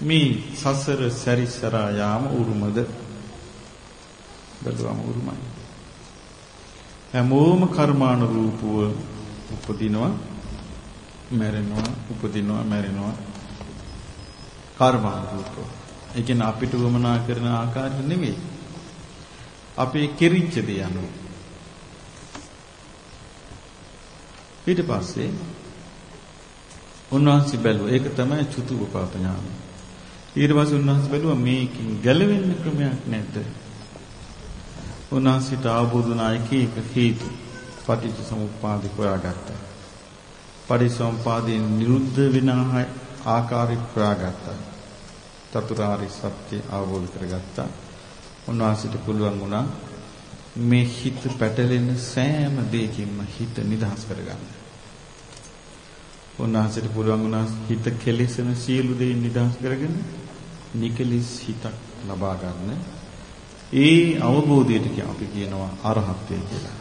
A: මේ සසර සැරිසරා යාම උරුමද බැලුවම උරුමයි. හැමෝම කර්මානුරූපව උපදිනවා මැරෙනවා උපදිනවා මැරෙනවා කර්මානුරූපව. ඒ කියන්නේ අපිට වමනා කරන ආකාරය නෙමෙයි. අපේ කෙරිච්ච දේ අනුව. ඊට පස්සේ උන්වහන්සේ බැලුවා ඒක තමයි චුතුපපාත ඥානය. ඊට පස්සේ උන්වහන්සේ බැලුවා මේකෙන් ගැලවෙන්න ක්‍රමයක් නැද්ද? උන්වහන්සේට අවබෝධ වුණා එක එක හේතු පටිච්ච සමුප්පාද හොයාගත්තා. පරිසම්පාදයෙන් නිරුද්ධ වෙන ආකාරي ප්‍රාගත්තා. චතුරාර්ය සත්‍ය අවබෝධ කරගත්තා. උන්වහන්සේට පුළුවන් වුණා මේ හිත පැටලෙන සෑම දෙයකින්ම හිත නිදහස් කරගන්න. උන්වහන්සේට පුළුවන් වුණා හිත කෙලෙසන සියලු දේන් නිදහස් කරගෙන නිකලිස් හිතක් ලබා ගන්න. ඒ අවබෝධයට අපි කියනවා අරහත්ත්වය කියලා.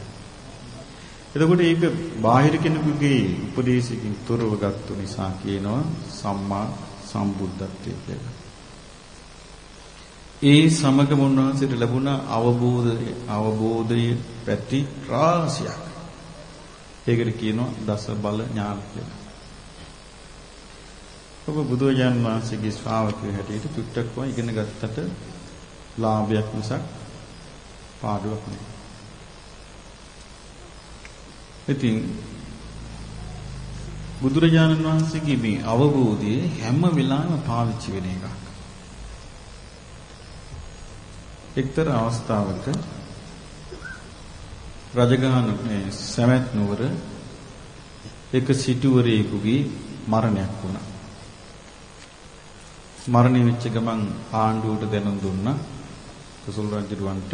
A: එතකොට ඒක බාහිර කෙනෙකුගේ උපදේශකින් තොරව ගත්තු නිසා කියනවා සම්මා සම්බුද්ධත්වය කියලා. ඒ සමගම උන්වහන්සේට ලැබුණ අවබෝධය අවබෝධයේ පැති රාශියක්. ඒකට කියනවා දස බල ඥාන කියලා. ඔබ බුදුරජාන් වහන්සේගේ ශ්‍රාවකයෝ හැටියට චුට්ටක්ව ඉගෙන ගත්තට ලාභයක් මිසක් පාඩුවක් නෙවෙයි. ඉතින් බුදුරජාණන් වහන්සේගේ මේ අවබෝධය හැම වෙලාවෙම පාවිච්චි වෙන එකක්. එක්තරා අවස්ථාවක රජගහන මේ සමැත් නුවර එක සිටුවරයෙකුගේ මරණයක් වුණා. මරණය වෙච්ච ගමන් ආණ්ඩුවට දැනුම් දුන්නා. කුසල රජුවන්ට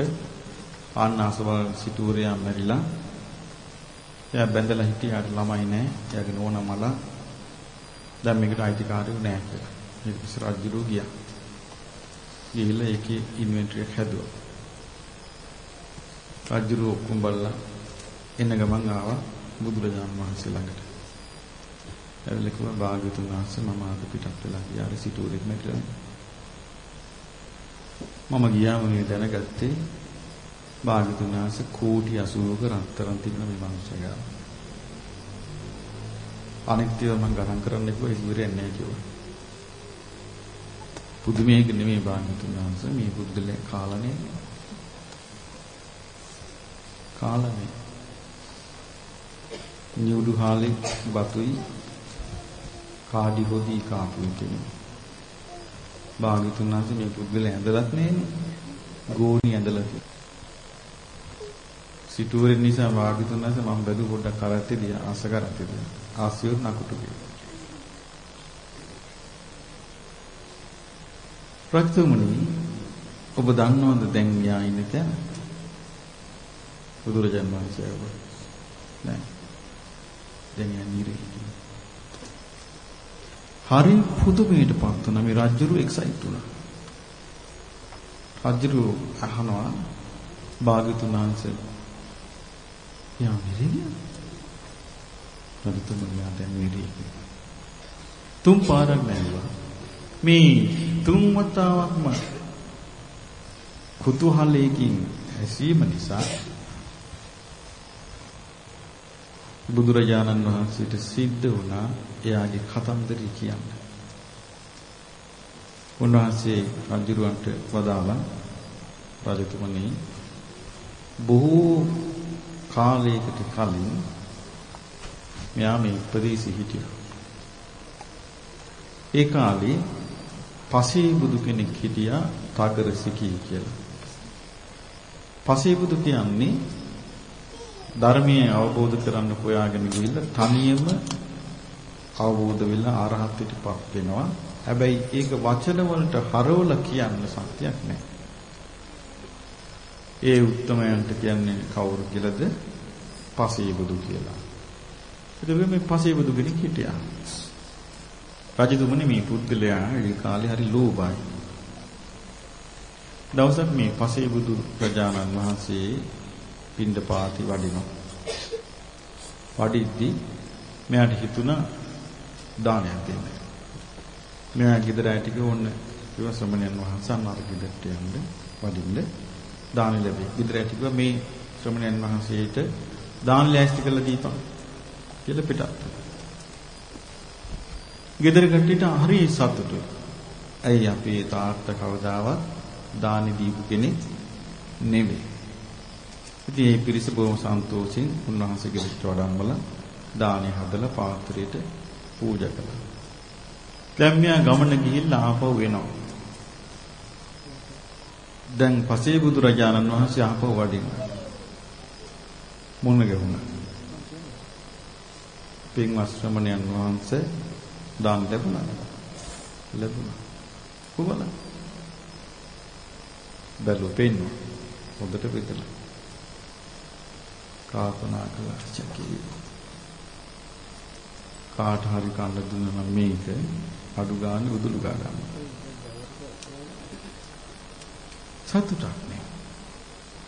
A: ආන්නාසවල් සිටුවරයා මැරිලා එයා බැඳලා හිටියාට ළමයි නෑ. එයාගේ නෝනා මලා දැන් මේකට අයිතිකාරයෝ නෑ කියලා. ඊට පස්සේ රජුරු ගියා. ගිහිල්ලා ඒකේ ඉන්වෙන්ටරි එක හැදුවා. රජුරු ඔක්කොම බලලා එන්න ගමන් ආවා බුදුරජාණන් වහන්සේ ළඟට. ඇවිල්ලා කිව්වා භාග්‍යතුන් වහන්සේ මම ආද පිටත් වෙලා ගියා අර සිටුවරෙක් මැරිලා. මම ගියාම මේ දැනගත්තේ භාග්‍යතුන් වහන්සේ කෝටි 80ක රත්තරන් තිබුණ මේ මනුස්සයා. අනිත්‍යව මම ගණන් කරන්න කිව්වා ඉවරයක් නැහැ කිව්වා. පුදුමයක නෙමෙයි භාග්‍යතුන් වහන්සේ මේ බුද්ධලේ කාලනේ. කාලනේ. නියුඩු හාලේ බතුයි කාඩි හොදි කාපු කෙනෙක්. භාග්‍යතුන් වහන්සේ මේ පුද්ගලයා ඇඳලත් නෑනේ. ගෝණි ඇඳලා තියෙනවා. සිටුවරෙන් නිසා වාග්යතුන් නැස මම බැලු පොඩ්ඩක් කරත්තේ දිහා ආස කරත්තේ දිහා ආසියොත් නකුටු කියලා. ප්‍රත්‍යමුනි ඔබ දන්නවද දැන් යා ඉන්නේ තැන? බුදුරජාන් වහන්සේ ඔබ නෑ. දැන් යා නිරේ හරි පුදුමයටපත් වුණා මේ රජුරු එක්සයිට් වුණා. රජුරු අහනවා භාග්‍යතුන් වහන්සේ යා මිරිගිය. රජතුමනි දැන් මිරිගිය. තුන් පාරක් නැල්ලුවා. මේ තුන් වතාවක්ම කුතුහලයෙන් ඇසීම නිසා බුදුරජාණන් වහන්සේට සිද්ධ වුණා එයාගේ කතන්දරය කියන්න. උන්වහන්සේ රජුරවන්ට වදාලා රජතුමනි බොහෝ කාලයකට කලින් මෙයා මේ උපදේශي හිටියා. ඒ කාලේ පසේ බුදු කෙනෙක් හිටියා තගරසිකී කියලා. පසේ බුදු කියන්නේ ධර්මයේ අවබෝධ කරන්න හොයාගෙන ගිහිල්ලා තනියම අවබෝධ වෙලා ආරහත්ත්වයටපත් වෙනවා. හැබැයි ඒක වචන වලට හරවලා කියන්න සත්‍යයක් නැහැ. ඒ උත්තමයන්ට කියන්නේ කවුරු කියලාද? පසේබුදු කියලා. ඒකෙ මේ පසේබුදු කෙනෙක් හිටියා. රජතුමනි මේ පුද්ගලයා ඒ කාලේ හරි ලෝභයි. දවසක් මේ පසේබුදු ප්‍රජානන් වහන්සේ පින්ඩපාති වඩිනවා. වඩිද්දි මෙයාට හිතුණා දානයක් දෙන්න. මෙයා ගෙදර ඇටික ඕන්න කිව්ව ශ්‍රමණයන් වහන්සේ අන්න අර ගෙදරට යන්න වඩින්න දාන ලැබේ. ගෙදර ඇටි කිව්වා මේ ශ්‍රමණයන් වහන්සේට දාන ලෑස්ති කරලා දීපන් කියලා පිටත්. ගෙදර කට්ටියට හරි සතුටුයි. ඇයි අපේ තාත්තා කවදාවත් දානි දීපු කෙනෙක් නෙවෙයි. ඉතින් මේ පිරිස බොහොම සන්තෝෂෙන් උන්වහන්සේගේ වඩම්බල දානි හදලා පාත්‍රයට පූජා කළා. දැන් මෙයා ගමන ගිහිල්ලා ආපහු එනවා. දැන් පසේ බුදු රජාණන් වහන්සේ ආපහු වඩිනවා. මොන ගැහුණා. පින්වත් ශ්‍රමණයන් වහන්සේ දාන ලැබුණා. ලැබුණා. කොහොමද? බැලුව පෙන්නවා. හොඳට බෙදලා. කල්පනා කළා චකී. කාට හරි කන්න දුන්නා නම් මේක අඩු ගන්න උදුළු ගා ගන්න. සතුටක් නේ.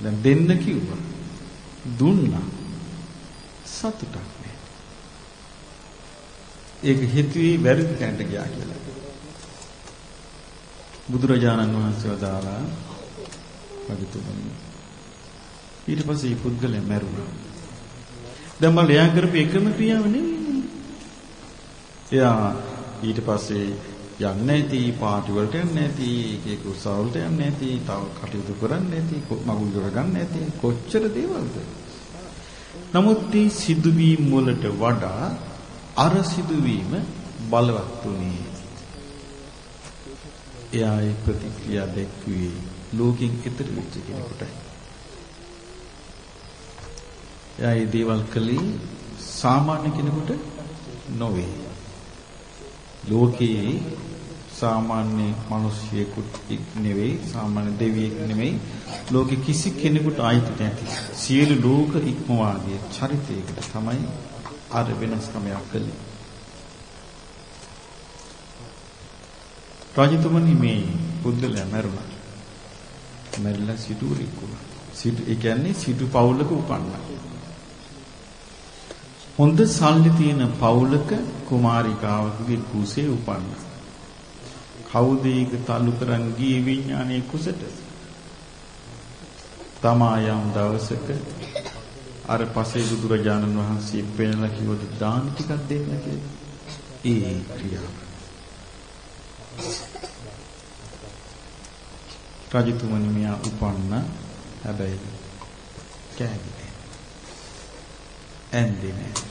A: දැන් දෙන්න කිව්වා. දුන්නා. සතුටක් නේ. ඒක හිතුවේ වැරදි තැනට ගියා කියලා. බුදුරජාණන් වහන්සේ වදාලා රජතුමනි ඊට පස්සේ මේ පුද්ගලයා මැරුණා. දැන් මම එයා කරපු එකම ක්‍රියාව නෙවෙයි. එයා ඊට පස්සේ යන්නේ නැති පාටි වලට යන්නේ නැති ඒක උත්සාහ වලට යන්නේ නැති තව කටයුතු කරන්නේ නැති මගුල් කරගන්නේ නැති කොච්චර දේවල්ද නමුත් මේ සිදුවීම් වලට වඩා අර සිදුවීම බලවත් උනේ එයා ඒ ප්‍රතික්‍රියා දැක්ුවේ ලෝකෙන් ඈතර වෙච්ච කෙනෙකුටයි එයා මේ දේවල් කළේ සාමාන්‍ය කෙනෙකුට නොවේ. ලෝකයේ සාමාන්‍ය මිනිසියෙකුට නෙවෙයි සාමාන්‍ය දෙවියෙක් නෙවෙයි ලෝකෙ කිසි කෙනෙකුට ආйти නැති සියලු ලෝක ඉක්මවාගේ චරිතයකට තමයි අර වෙනස්කමක් කළේ. රජතුමනි මේ බුද්ධලයා මරුණා. මැරිලා සිටුවරෙක් වුණා. සිටු ඒ කියන්නේ සිටු පවුලක උපන්නා. හොඳ සල්ලි තියෙන පවුලක කුමාරිකාවකගේ කුසේ උපන්නා. කවුද ඒක තල්ලු කරන් ගියේ විඥානයේ කුසට? තමා යම් දවසක අර පසේ බුදුරජාණන් වහන්සේ පෙන්ලා කිව්වද දාන ටිකක් දෙන්න කියලා. ඒ ක්‍රියාව. රජතුමනි මියා උපන්න හැබැයි කෑවේ ඇන්දේ නැහැ.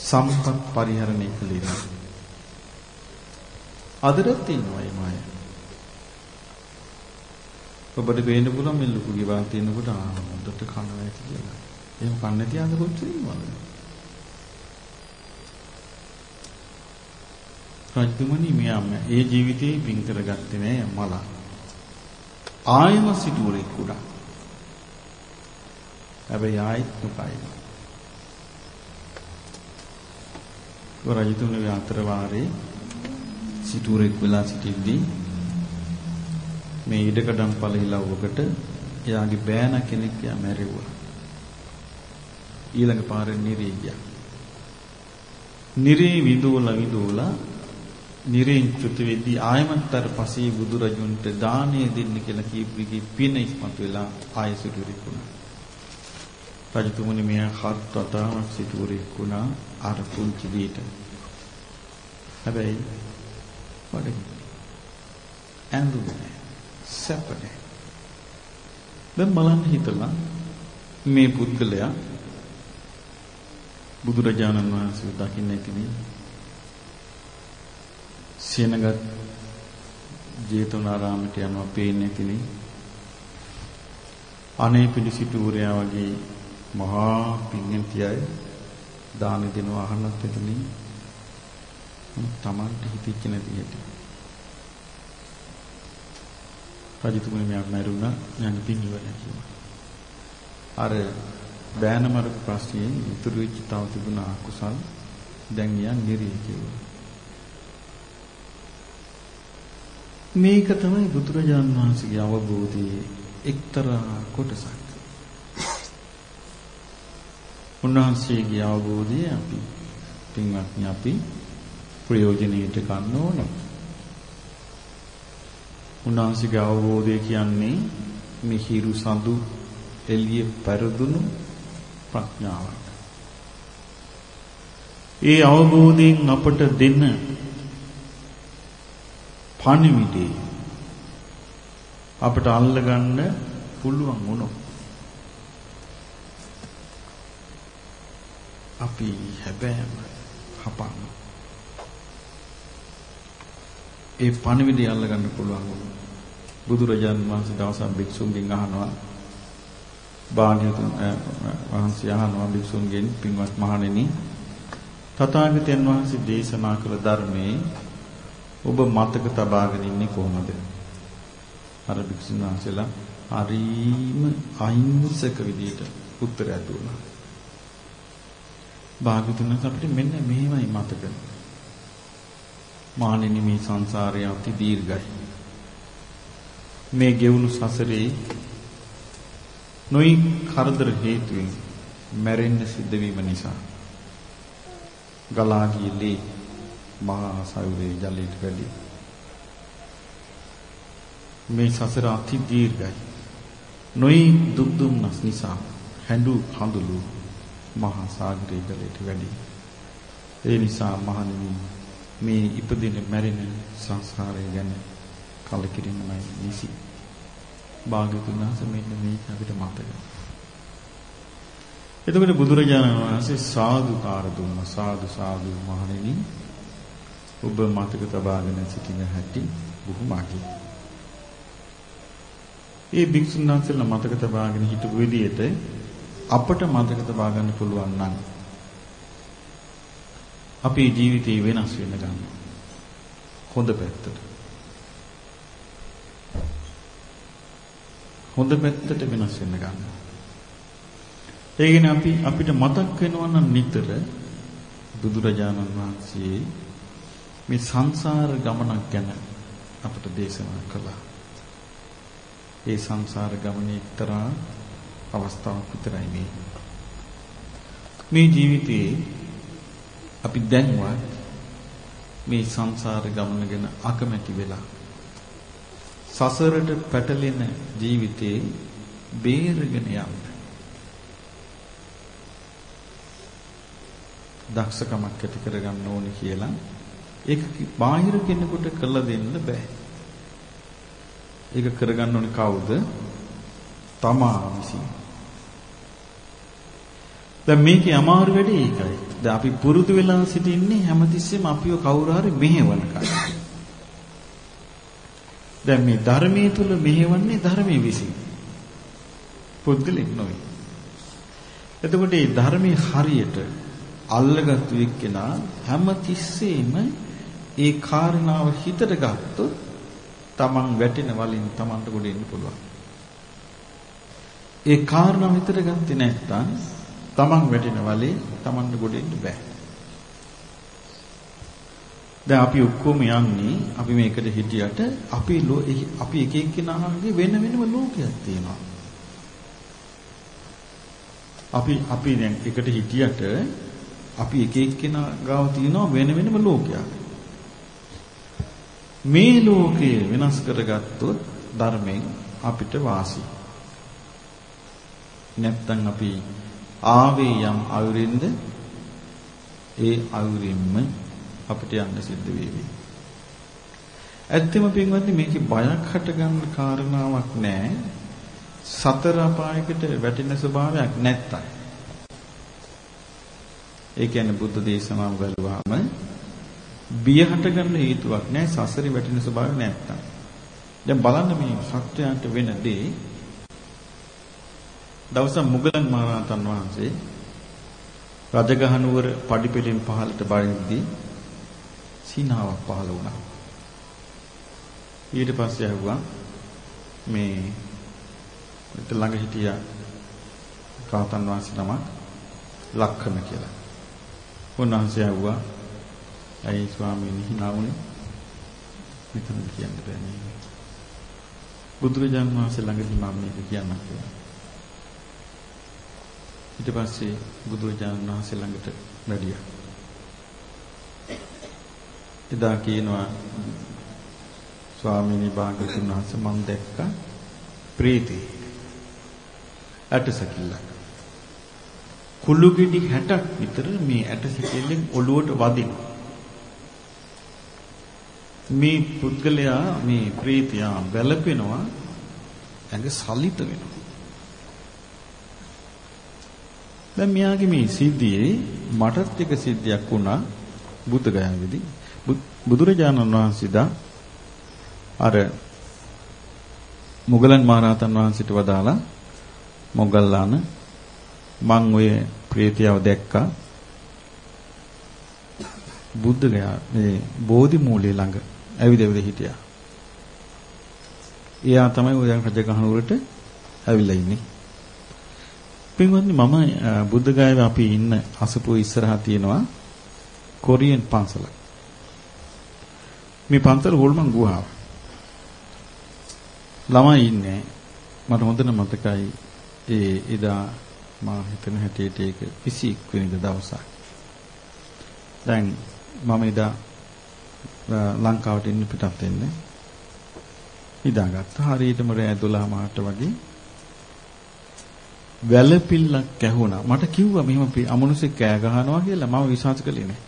A: සම්පත් පරිහරණය කළේ නැහැ. අදටත් ඉන්නවා මේ මාය. ඔබට පේන්න පුළුවන් මේ ලොකු ගෙවල් තියෙනකොට ආ හොඳට කනවා ඇති කියලා. එහෙම කන්නේ නැති අඳ කොච්චර ඉන්නවද? රජතුමනි මියම්ම ඒ ජීවිතේ පින් කරගත්තේ නෑ මල. ආයම සිටුවරෙක් උඩා. හැබැයි ආයිත් දුකයි. රජතුමනි අතර වාරේ සිටුරෙක් වෙලා සිටිද්දී මේ ඉඩකඩම් පළහිලව්වකට එයාගේ බෑන කෙනෙක් යා මැරෙව්වා. ඊළඟ පාරේ නිරේ ගියා. නිරේ විදෝලා විදෝලා නිරෙන් චුත වෙද්දී ආයමත් අර පසේ බුදුරජුන්ට දානය දෙන්න කියලා කීපිගේ පින ඉස්මතු වෙලා ආය සිටුරෙක් වුණා. රජතුමනි මෙයා හත් වතාවක් සිටුවරෙක් වුණා අර පුංචි දෙයට. හැබැයි වඩේ ඇඳුනේ සැපනේ. දැන් බලන්න හිතලා මේ පුද්ගලයා බුදුරජාණන් වහන්සේ දකින්න ඇතිනේ. සියනගත් ජේතවනාරාමයට යනවා පේන්නේ නැතිනේ. අනේ පිළිසිටුවරයා වගේ මහා පිංගෙන් තියයි දාන දෙනවා අහන්නත් එතනින් තමන්ට හිතෙච්ච නැති හැටි. රජතුමනි මෙයා මැරුණා යන්න පින් ඉවරයි කිව්වා. අර බෑනමරක ප්‍රශ්නේ ඉතුරු වෙච්ච තව තිබුණ අකුසල් දැන් යන් නිරී කිව්වා. මේක තමයි බුදුරජාන් වහන්සේගේ අවබෝධයේ එක්තරා කොටසක්. උන්වහන්සේගේ අවබෝධය අපි පින්වත්නි අපි ප්‍රයෝජනෙට ගන්න ඕනේ. උන්වහන්සේගේ අවබෝධය කියන්නේ මේ හිරු සඳු එළිය පෙරදුණු ප්‍රඥාවක්. ඒ අවබෝධයෙන් අපට දෙන පණිවිඩේ අපට අල්ලගන්න පුළුවන් වුණොත් අපි හැබෑම හපන්න. ඒ පණිවිඩය අල්ලගන්න පුළුවන්. බුදුරජාන් වහන්සේ දවසක් භික්ෂුන්ගෙන් අහනවා භාග්‍යතුන් වහන්සේ අහනවා භික්ෂුන්ගෙන් පින්වත් මහණෙනි තථාගතයන් වහන්සේ දේශනා කළ ධර්මයේ ඔබ මතක තබාගෙන ඉන්නේ කොහොමද? අර භික්ෂුන් වහන්සේලා හරීම අහිංසක විදියට උත්තරයක් දුන්නා. භාග්‍යතුන් අපිට මෙන්න මෙහෙමයි මතක. මානිනී මේ සංසාරය අති දීර්ඝයි. මේ ගෙවුණු සසරේ නොයි කරදර හේතුවෙන් මැරෙන්න සිද්ධ වීම නිසා ගලා ගියලේ මහා සයුරේ ජලයට වැඩි මේ සසර අති දීර්ඝයි නොයි දුක් දුම්නස් නිසා හැඬු හඳුළු මහා සාගරයේ ජලයට වැඩි ඒ නිසා මහණෙනි මේ ඉපදින මැරෙන සංසාරය ගැන කලකිරීමයි නිසි භාග්‍යතුන් වහන්සේ මෙන්න මේක අපිට මතකයි. එතකොට බුදුරජාණන් වහන්සේ සාදුකාර දුන්න සාදු සාදු මහණෙනි ඔබ මතක තබාගෙන සිටින හැටි බොහොම අගි. ඒ භික්ෂුන් වහන්සේලා මතක තබාගෙන හිටපු විදිහට අපට මතක තබා ගන්න පුළුවන් නම් අපේ ජීවිතේ වෙනස් වෙන්න ගන්නවා. හොඳ පැත්තට. හොඳ පැත්තට වෙනස් වෙන්න ගන්නවා. ඒ කියන්නේ අපි අපිට මතක් වෙනවා නම් නිතර බුදුරජාණන් වහන්සේ මේ සංසාර ගමනක් ගැන අපට දේශනා කළා. ඒ සංසාර ගමනේ එක්තරා අවස්ථාවක් විතරයි මේ. මේ ජීවිතේ අපි දැන්වත් මේ සංසාර ගමන ගැන අකමැති වෙලා සසරට පැටලෙන ජීවිතේ බේරගෙන යන්න. දක්ෂකමක් ඇති කරගන්න ඕනේ කියලා ඒක බාහිර කෙනෙකුට කළ දෙන්න බෑ. ඒක කරගන්න ඕනේ කවුද? තමා විසින්. දැන් මේකේ අමාරු වැඩේ ඒකයි. දැන් අපි පුරුදු වෙලා සිටින්නේ හැමතිස්සෙම අපිව කවුරු හරි මෙහෙවනකම්. දැන් මේ ධර්මයේ තුල මෙහෙවන්නේ ධර්මයේ විසින්. පුද්ගලෙක් නෙවෙයි. එතකොට මේ ධර්මයේ හරියට අල්ලගත්තු එක්කෙනා හැම තිස්සෙම ඒ කාරණාව හිතට ගත්තොත් තමන් වැටෙන වලින් තමන්ට ගොඩ එන්න පුළුවන්. ඒ කාරණාව හිතට ගත්තේ නැත්නම් තමන් වැටෙන වලේ තමන්ට ගොඩ එන්න බෑ. දැන් අපි ඔක්කොම යන්නේ අපි මේකට හිටියට අපි අපි එක එක්කෙනාගේ වෙන වෙනම ලෝකයක් තියෙනවා. අපි අපි දැන් එකට හිටියට අපි එක එක්කෙනා ගාව තියෙනවා වෙන වෙනම ලෝකයක්. මේ ලෝකය වෙනස් කරගත්තොත් ධර්මයෙන් අපිට වාසි. නැත්තම් අපි ආවේ යම් අයුරින්ද ඒ අයුරින්ම අපිට යන්න සිද්ධ වේවි. ඇත්තම පින්වත්නි මේකේ බයක් හටගන්න කාරණාවක් නැහැ. සතර අපායකට වැටෙන ස්වභාවයක් නැත්තම්. ඒ කියන්නේ බුද්ධ දේශනාව බලුවාම බිය හටගන්න හේතුවක් නැහැ සසරේ වැටෙන ස්වභාවය නැත්තම්. දැන් බලන්න මේ සත්‍යයන්ට වෙන දේ දවසක් මුගලන් මහරහතන් වහන්සේ රජගහනුවර පඩිපෙළෙන් පහළට බරිද්දී සීනාවක් පහළ වුණා. ඊට පස්සේ ඇහුවා මේ ඒත් ළඟ හිටිය කාතන් වහන්සේ නමක් ලක්කම කියලා. උන්වහන්සේ ඇහුවා ඇයි ස්වාමීනි hina වුනේ? මෙතන කියන්න බෑ නේ. බුදුරජාන් වහන්සේ ළඟදී මම මේක කියන්න කියලා. ඊට පස්සේ බුදුරජාණන් වහන්සේ ළඟට වැඩියා. එදා කියනවා ස්වාමීනි භාග්‍යතුන් වහන්සේ මම දැක්ක ප්‍රීති ඇටසකිල්ලක්. කුළු ගෙඩි 60ක් විතර මේ ඇටසකිල්ලෙන් ඔළුවට වදිනවා. මේ පුද්ගලයා මේ ප්‍රීතියා වැළපෙනවා ඇඟ සලිත වෙනවා. දැන් මෙයාගේ මේ සිද්ධියේ මටත් එක සිද්ධියක් වුණා බුද්ධගයාවේදී බුදුරජාණන් වහන්සේදා අර මුගලන් මහරහතන් වහන්සේට වදාලා මොග්ගල්ලාන මං ඔය ප්‍රේතියව දැක්කා බුද්ධ ගයා මේ බෝධි මූලයේ ළඟ ඇවිද ඇවිද හිටියා. එයා තමයි ඔය රජගහ නුවරට ඇවිල්ලා ඉන්නේ. පින්වත්නි මම බුද්ධ ගයාවේ අපි ඉන්න අසපුව ඉස්සරහා තියෙනවා කොරියන් පන්සලක්. මේ පන්සල හොල්මන් ගුහාව. ළමයි ඉන්නේ. මට හොඳට මතකයි ඒ එදා මා හිතන හැටියට ඒක 21 වෙනිදා දවසක්. දැන් මම එදා ලංකාවට ඉන්න පිටත් වෙන්නේ. ඉදාගත්තා. හරියටම රෑ 12 මාට වගේ වැලපිල්ලක් ඇහුණා. මට කිව්වා මෙහෙම අමනුෂ්‍ය කෑ ගහනවා කියලා මම විශ්වාස කළේ නෑ.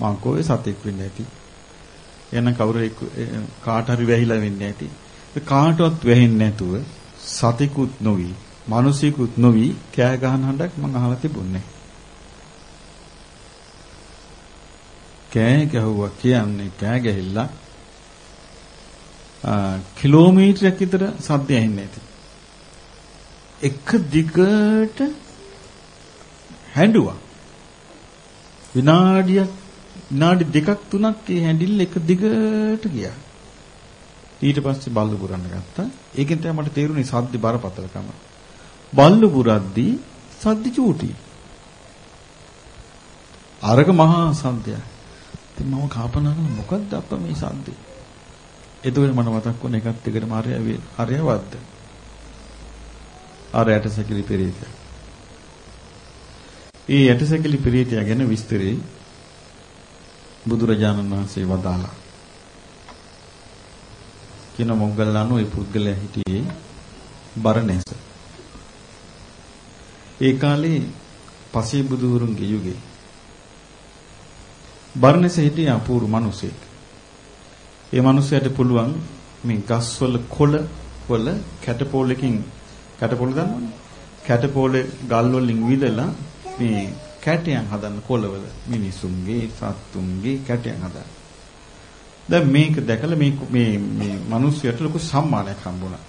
A: මං කෝවේ සතෙක් වෙන්න ඇති. එන කවුරු කාට හරි වැහිලා වෙන්න ඇති. කාටවත් වැහෙන්නේ නැතුව සතෙකුත් නොවි, මිනිසෙකුත් නොවි කෑ ගහන හඬක් මං අහලා තිබුණේ. කෑ ගැහුවා කියන්නේ කෑ ගැහිලා කිලෝමීටරයක් විතර සද්ද ඇහෙන්නේ නැති. එක දිගට හැඬුවා. විනාඩියක් විනාඩි දෙකක් තුනක් ඒ හැඬිල්ල එක දිගට ගියා. ඊට පස්සේ බල්ලු පුරන්න ගත්තා. ඒකෙන් තමයි මට තේරුනේ සද්ද බරපතලකම. බල්ලු පුරද්දී සද්ද චූටි. අරක මහා සද්දයක්. ඉතින් මම කල්පනා කරා මොකද්ද අප්ප මේ සද්දේ? එතකොට මට මතක් වුණා එකත් එකටම හරිය හරියවද්ද? අර ඇටසැකිලි පෙරේතය. ඒ ඇටසැකිලි පෙරේතය ගැන විස්තරේ බුදුරජාණන් වහන්සේ වදාලා. කියන මොග්ගල්ලාන ওই පුද්ගලයා හිටියේ බරණැස. ඒ කාලේ පසේ බුදුවරුන්ගේ යුගයේ බරණැස හිටියේ අපූර්ව මිනිසෙක්. ඒ මිනිසයාට පුළුවන් මේ ගස්වල කොළ වල කැටපෝලකින් කැටපොළ දන්නවනේ. කැටපොළේ ගල් වලින් විදලා මේ කැටයන් හදන්න කොළවල මිනිසුන්ගේ සත්තුන්ගේ කැටයන් හදන්න. දැන් මේක දැකලා මේ මේ මේ මිනිස්සුන්ට ලොකු සම්මානයක් හම්බුණා.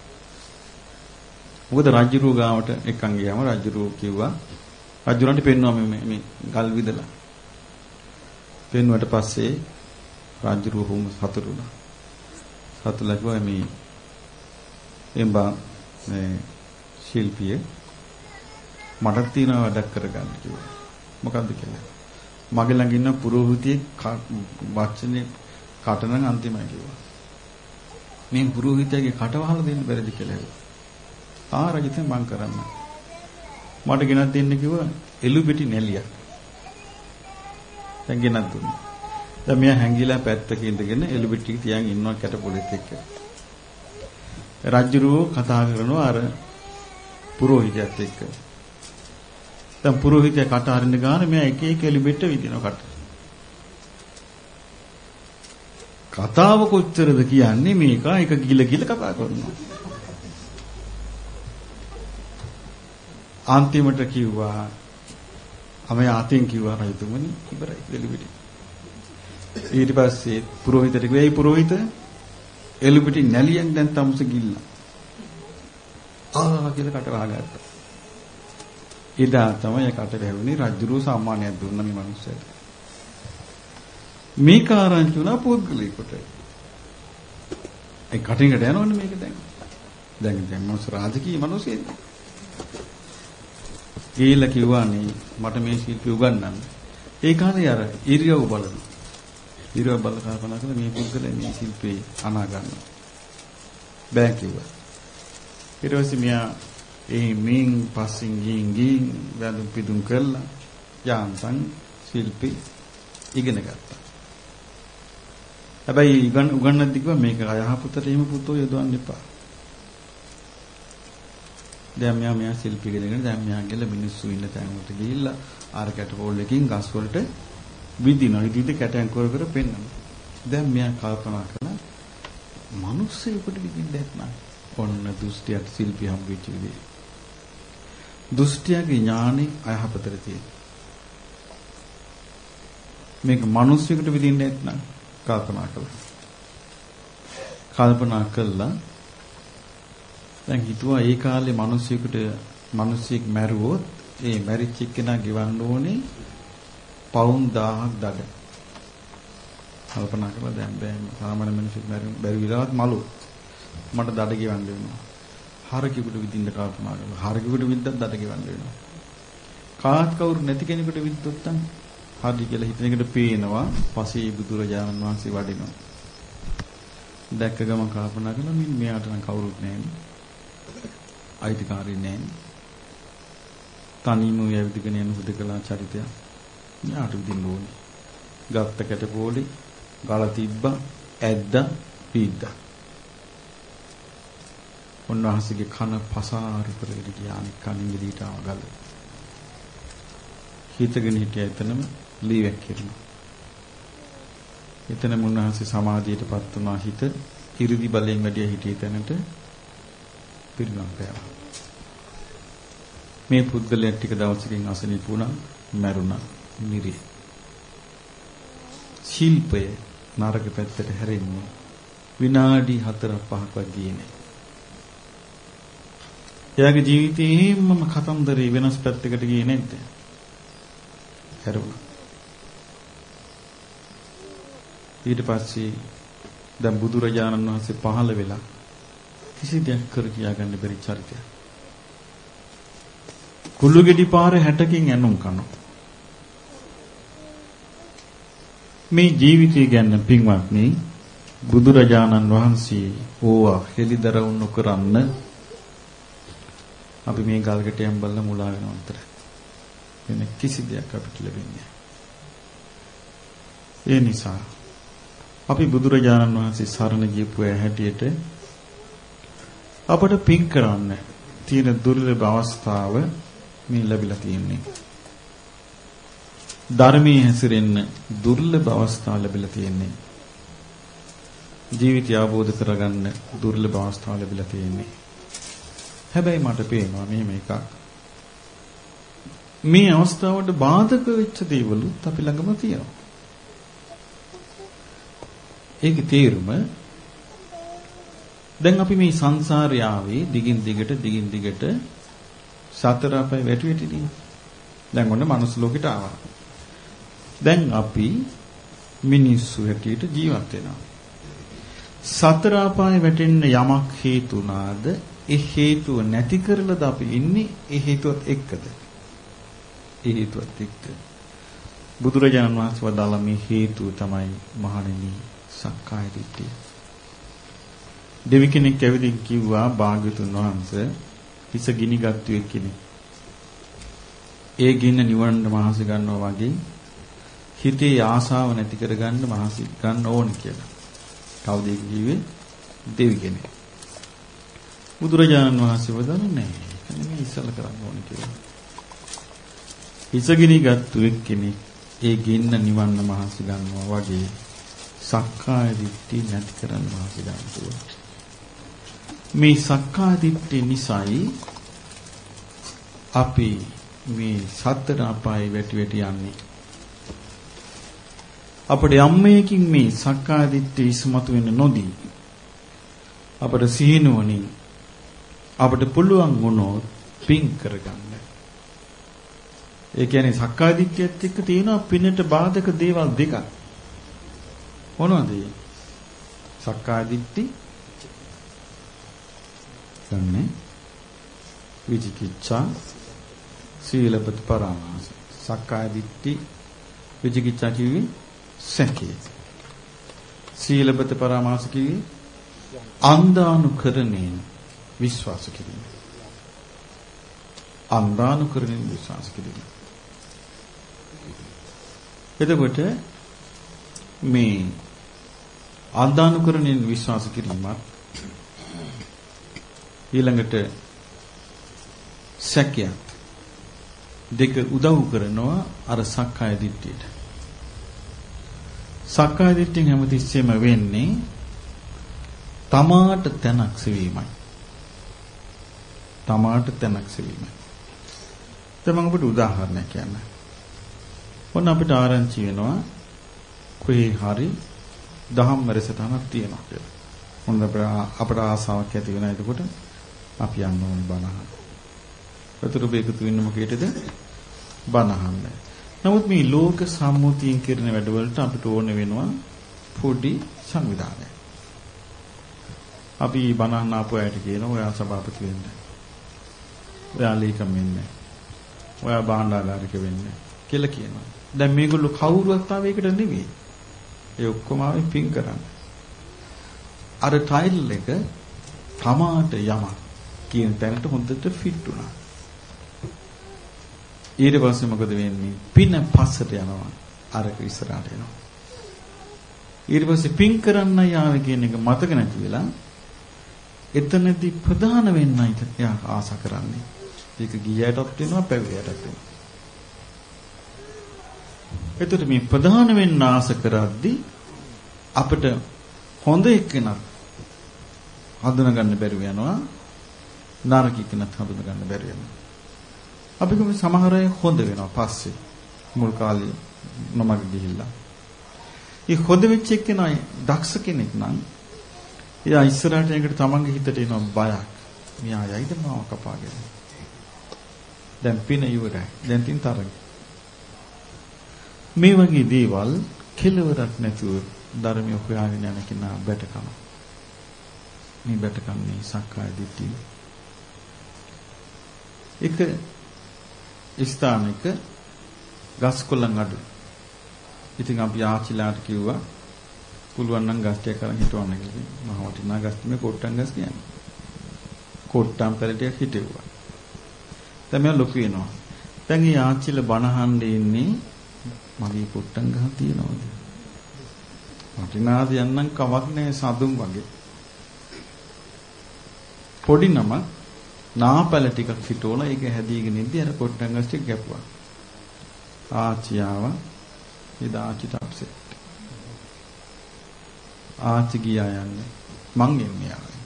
A: මොකද රජුරු ගාවට එකන් ගියාම රජුරු කිව්වා රජුරන්ට පෙන්වුවා මේ මේ ගල් විදලා. පෙන්වුවට පස්සේ රජුරු හුම් සතුටුුණා. සතුටුලා කිව්වා මේ එම්බා මේ ශිල්පිය මට තියෙන වැඩක් කරගන්න කිව්වා. මොකද්ද කියලා. මගේ ළඟ ඉන්න පුරෝහිතයේ වචනේ කටනම් අන්තිමයි කිව්වා. මේ පුරෝහිතයාගේ කට වහලා දෙන්න බැරිද කියලා ඇහුවා. ආ රජිතෙන් මං කරන්න. මට ගෙනත් දෙන්න කිව්වා එළු පිටි නැලියක්. දැන් ගෙනත් දුන්නා. දැන් මෙයා හැංගිලා පැත්තක ඉඳගෙන එළු පිටි තියන් ඉන්නවා කැට පොලෙත් එක්ක. රජුරෝ කතා කරනවා අර පුරෝහිතයත් එක්ක. දැන් පුරෝහිතය කට අරින්න ගාන මෙයා එක එක එලිබෙට්ට විදිනවා කට. කතාව කොච්චරද කියන්නේ මේක එක ගිල ගිල කතා කරනවා. අන්තිමට කිව්වා අමේ ආතෙන් කිව්වා රජතුමනි ඉවරයි එලිබෙටි. ඊට පස්සේ පුරෝහිතට කිව්වා "ඒ පුරෝහිත එලිබෙටි නැලියෙන් දැන් තමුස ගිල්ලා." ආ කියලා කට වහගත්තා. එදා තමයි කට වැහුනේ රජුරු සම්මානයක් දුන්න මේ මිනිස්සයාට. මේ කාරණා තුන පුද්ගලිකට. ඒ කටින්කට යනවනේ මේක දැන්. දැන් දැන් මොස් රාජකීය මිනිස්සෙක්. කියලා කිව්වානේ මට මේ ශිල්පී උගන්වන්න. ඒ කාලේ අර ඉරියව් බලන. ඉරියව් බල කල්පනා කරලා මේ පුද්ගලයා මේ ශිල්පේ අනා ගන්නවා. බෑ කිව්වා. ඊට පස්සේ මෙයා ඒ මින් පස්සෙන් ගින් ගින් වැඳුම් පිදුම් කළා යාන්තම් ශිල්පී ඉගෙන ගත්තා. හැබැයි ඉගෙන උගන්නද්දි කිව්වා මේක අයහපතට එහෙම පුතෝ යොදවන්න එපා. දැන් මෙයා මෙයා ශිල්පී ඉගෙනගෙන දැන් මෙයා ගිහලා මිනිස්සු ඉන්න තැන් වලට ගිහිල්ලා ආර කැටපෝල් එකකින් ගස් වලට විදිනවා. විදිහට කැටයන් කර කර පෙන්නනවා. දැන් මෙයා කල්පනා කළා මිනිස්සෙකුට විදින්න නැත්නම් ඔන්න දෘෂ්ටියට ශිල්පී හම්බෙච්ච විදිහ. දෘෂ්ටියගේ ඥානෙ අයහපතට තියෙන. මේක මිනිස්සුෙකුට විදින්න නැත්නම් කල්පනා කළා. කල්පනා කළා දැන් හිතුවා ඒ කාලේ මිනිස්සුෙකුට මිනිස්සෙක් මැරුවොත් ඒ මැරිච්ච කෙනා ගෙවන්න ඕනේ පවුන් 1000ක් දඩ. කල්පනා කරලා දැන් බෑ සාමාන්‍ය මිනිස්සුත් බැරි විලාවත් මලු. මට දඩ ගෙවන්න වෙනවා. හරකෙකුට විදින්න කල්පනා කරලා හරකෙකුට විද්දත් දඩ ගෙවන්න වෙනවා. කාත් කවුරු නැති කෙනෙකුට විද්දොත් හරි කියලා හිතන එකට පේනවා පසේ බුදුරජාණන් වහන්සේ වඩිනවා. දැක්ක ගමන් කල්පනා කළා මින් මෙයාට නම් කවුරුත් නැහැ. අයිතිකාරී නැහැ. තනියම යවිදගෙන යන හුදකලා චරිතය. යාට විදින්න ඕනේ. ගත්ත කැට පොලි ගල තිබ්බා ඇද්දා පීද්දා. උන්වහන්සේගේ කන පසාරු කරගෙන ගියා අනික් කනින් එළියට ආව ගල. හිතගෙන හිටිය එතනම ලී වැක්කිරුණා. එතන මුන්වහන්සේ සමාධියටපත් වුණා හිත ඉරිදි බලයෙන් වැඩි හිටිය තැනට පිරිනම් පෑවා. මේ පුද්ගලයා ටික දවසකින් අසනීප වුණා, මැරුණා, නිරි. ශිල්පය නරක පැත්තට හැරෙන්නේ විනාඩි 4 5ක්වත් ගියේ නැහැ. එයාගේ ජීවිතේෙම කතන්දරේ වෙනස් පැත්තකට ගියේ නැද්ද? හැරුණා. ඊට පස්සේ දැන් බුදුරජාණන් වහන්සේ පහළ වෙලා කිසි දෙයක් කර කියාගන්න බැරි චරිතයක්. කුළු ගෙඩි පාර 60කින් ඇනුම් කනවා. මේ ජීවිතය ගැන පින්වත්නි බුදුරජාණන් වහන්සේ ඕවා හෙලිදරව් නොකරන්න අපි මේ ගල්කටයන් බල්ල මුලා වෙන අතර වෙන කිසි දෙයක් අපිට ලැබෙන්නේ ඒ නිසා අපි බුදුරජාණන් වහන්සේ සරණ ගියපු හැටියට අපට පින් කරන්න තියෙන දුර්ලභ අවස්ථාව මේ ලැබිලා තියෙන්නේ. ධර්මයේ හැසිරෙන්න දුර්ලභ අවස්ථා ලැබිලා තියෙන්නේ. ජීවිතය අවබෝධ කරගන්න දුර්ලභ අවස්ථා ලැබිලා තියෙන්නේ. හැබැයි මට පේනවා මෙහෙම එකක්. මේ අවස්ථාවට බාධක වෙච්ච දේවලුත් අපි ළඟම තියෙනවා. ඒකේ තේරුම දැන් අපි මේ සංසාරය ආවේ දිගින් දිගට දිගින් දිගට සතර අපේ වැටි වැටිදී. දැන් ඔන්න මනුස්ස ලෝකෙට ආවා. දැන් අපි මිනිස්සු හැටියට ජීවත් වෙනවා. සතර අපායේ වැටෙන්න යමක් හේතුනාද ඒ හේතුව නැති කරලාද අපි ඉන්නේ ඒ හේතුවත් එක්කද? ඒ හේතුවත් එක්ක. බුදුරජාණන් වහන්සේ වදාළ මේ හේතුව තමයි මහණෙනි සක්කාය දිට්ඨිය. දෙවි කෙනෙක් ඇවිදින් කිව්වා භාග්‍යතුන් වහන්සේ හිස ගිනි ගත්තු එක්කෙනෙක්. ඒ ගින්න නිවන්න මහසි ගන්නවා වගේ හිතේ ආසාව නැති කරගන්න මහසි ගන්න ඕන කියලා. කවුද ඒක කිව්වේ? දෙවි කෙනෙක්. බුදුරජාණන් වහන්සේ වදාළේ නැහැ. ඒක නෙමෙයි ඉස්සල කරන්න ඕන කියලා. හිස ගිනි ගත්තු එක්කෙනෙක් ඒ ගින්න නිවන්න මහසි ගන්නවා වගේ සක්කාය දිට්ඨිය නැති කරන්න මහසි ගන්නවා. මේ සක්කාදිට්ඨිය නිසායි අපි මේ සතර අපායේ වැටි වැටි යන්නේ. අපිට යම්මයකින් මේ සක්කාදිට්ඨිය ඉස්මතු වෙන්න නොදී අපිට සීනුවණින් අපිට පුළුවන් වුණොත් පින් කරගන්න. ඒ කියන්නේ සක්කාදිට්ඨියත් එක්ක තියෙන පිනට බාධක දේවල් දෙකක්. මොනවද? සක්කාදිට්ඨි ගන්නේ විචිකිච්ඡා සීලපත පරාමාස සක්කාය දිට්ඨි විචිකිච්ඡා කිව්වේ සැකේ සීලපත පරාමාස කිව්වේ අන්දානුකරණයෙන් විශ්වාස කිරීම අන්දානුකරණයෙන් විශ්වාස කිරීම එතකොට මේ අන්දානුකරණයෙන් විශ්වාස කිරීමත් ඊළඟට සැකයක් දෙක උදව් කරනවා අර සක්කාය දිට්ඨියට. සක්කාය දිට්ඨියෙන් හැමතිස්සෙම වෙන්නේ තමාට තැනක් සෙවීමයි. තමාට තැනක් සෙවීමයි. දැන් මම ඔබට උදාහරණයක් කියන්න. ඔන්න අපිට ආරංචි වෙනවා කොහේ හරි දහම් වැඩසටහනක් තියෙනවා කියලා. මොන අපට ආසාවක් ඇති වෙනවා එතකොට අපි යන්න ඕනේ බණහන්. ඒතර ඔබ එකතු වෙන්න මොකේද? බණහන්න. නමුත් මේ ලෝක සම්මුතියෙන් කරන වැඩවලට අපිට ඕන වෙනවා පොඩි සංවිධානයක්. අපි බණහන් ආපු අයට කියනවා ඔයා සභාපති වෙන්න. ඔයා ලේකම් වෙන්න. ඔයා භාණ්ඩාගාරික වෙන්න කියලා කියනවා. දැන් මේගොල්ලෝ කවුරුවත් ආව ඒකට නෙවෙයි. ඒ ඔක්කොම ආවේ පින් කරන්න. අර ටයිල් එක තමාට යමක් කියන තැනට හොඳට ෆිට වුණා. ඊට පස්සේ මොකද වෙන්නේ? පින පස්සට යනවා. අරක ඉස්සරහට එනවා. ඊට පස්සේ පින් කරන්න යාවේ කියන එක මතක නැති වෙලා එතනදී ප්‍රධාන වෙන්නයි එයා ආස කරන්නේ. ඒක ගියයටත් වෙනවා පැවිදියටත් වෙනවා. එතකොට මේ ප්‍රධාන වෙන්න ආස කරද්දී අපිට හොඳ එක්කෙනක් හඳුනා ගන්න බැරුව යනවා නරක එක්කෙනක් හඳුනා ගන්න බැරුව යනවා. අපි කොහොම සමහර අය හොඳ වෙනවා පස්සේ මුල් කාලේ නොමග ගිහිල්ලා. ඒ හොඳ වෙච්ච එක්කෙනා දක්ෂ කෙනෙක් නම් එයා ඉස්සරහට එනකොට තමන්ගේ හිතට එනවා බයක්. මෙයා යයිද මාව කපාගෙන. දැන් පින ඉවරයි. දැන් තින් තරග. මේ වගේ දේවල් කෙලවරක් නැතුව ධර්මය හොයාගෙන යන කෙනා බැටකම. මේ බැටකම් මේ සක්කාය දිට්ඨිය. එක ස්ථානයක ගස් කොළන් අඩු. ඉතින් අපි ආච්චිලාට කිව්වා පුළුවන් නම් ගස් ටික අරන් හිටවන්න කියලා. මම වටිනා ගස් මේ කොට්ටන් ගස් කියන්නේ. කොට්ටම් පෙරටියක් හිටෙව්වා. දැන් මම ලොකු වෙනවා. දැන් මේ ආච්චිල බණහන්න ඉන්නේ මගේ කොට්ටම් ගහ තියනවාද? වටිනාද යන්නම් කවක් නැහැ සඳුන් වගේ. පොඩි නම නාපැල ටිකක් හිටවලා ඒක හැදීගෙන ඉඳි අර කොට්ටම් ගස් ටික ගැපුවා. ආච්චියාව එදා ආච්චිට අප්සෙට්. ආච්චි ගියා යන්නේ. මං එන්නේ ආවේ.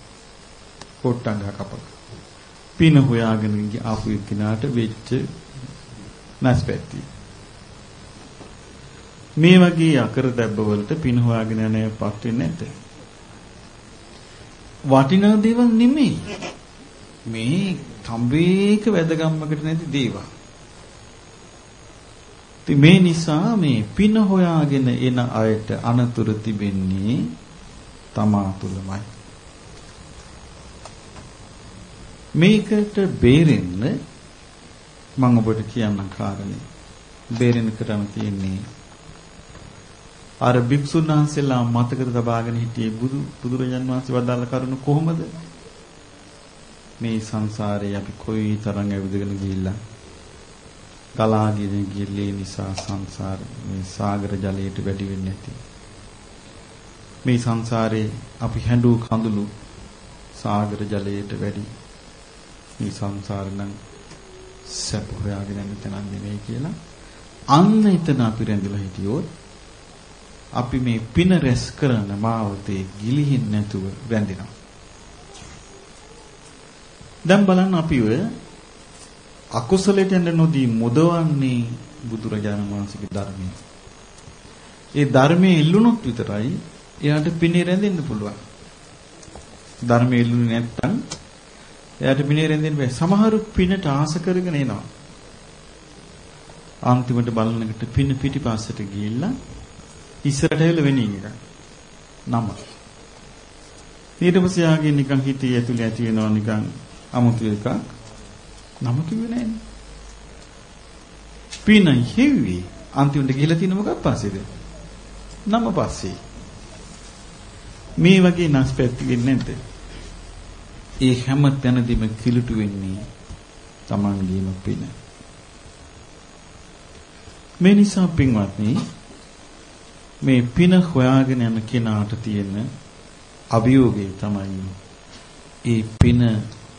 A: කොට්ටංග කපක. පින හොයාගෙන ආපු එක්කිනාට වෙච්ච නැස්පැත්ති. මේ වගේ අකර දැබ්බ වලට පින හොයාගෙන යන්නේපත් වෙන්නේ නැද්ද? වටිනා දේවල් නෙමෙයි. මේ තඹේක වැදගම්මකට නැති දේවල්. ඉතින් මේ නිසා මේ පින හොයාගෙන එන අයට අනතුරු තිබෙන්නේ තමා තුළමයි. මේකට බේරෙන්න මම ඔබට කියන්නම් කාරණේ. බේරෙන්න කරන්න තියෙන්නේ අර භික්ෂුන් වහන්සේලා මතකද තබාගෙන හිටියේ බුදු බුදුරජාන් වහන්සේ වදාළ කරුණ කොහොමද? මේ සංසාරේ අපි කොයි තරම් ඇවිදගෙන ගිහිල්ලා ගලාගෙන ගිල්ලේ නිසා සංසාර මේ සාගර ජලයට වැඩි වෙන්නේ නැති. මේ සංසාරේ අපි හැඬු කඳුළු සාගර ජලයට වැඩි. මේ සංසාර නම් සැප හොයාගෙන යන තැනක් නෙමෙයි කියලා අන්න එතන අපි රැඳිලා හිටියොත් අපි මේ පින රැස් කරන මාවතේ ගිලිහින් නැතුව රැඳෙනවා. දැන් බලන්න අපි ඔය අකුසලයට යන්න නොදී මුදවන්නේ බුදුරජාණන් වහන්සේගේ ධර්මය. ඒ ධර්මයේ ඉල්ලුනොත් විතරයි එයාට පිනේ රැඳෙන්න පුළුවන්. ධර්මයේ ඉල්ලුනේ නැත්තම් එයාට පිනේ රැඳෙන්න බෑ. සමහරු පිනට ආස කරගෙන එනවා. අන්තිමට බලනකොට පින පිටිපස්සට ගිහිල්ලා ඉස්සරට ඇවිල්ලා වෙණින් එක. නම. ඊට පස්සේ ආගේ නිකන් හිතේ ඇතුලේ ඇති වෙනවා නිකන් අමුතු එකක්. නම කිව්වේ නෑනේ. පින හෙව්වේ අන්තිමට ගිහිලා තියෙන මොකක් පස්සේද? නම පස්සේ. මේ වගේ නැස්පැත්ති වෙන්නේ නැද්ද? ඒ හැම තැනදීම කිලුටු වෙන්නේ Tamanගේම පින. මේ නිසා පින්වත්නි මේ පින හොයාගෙන යන කෙනාට තියෙන අභියෝගය තමයි ඒ පින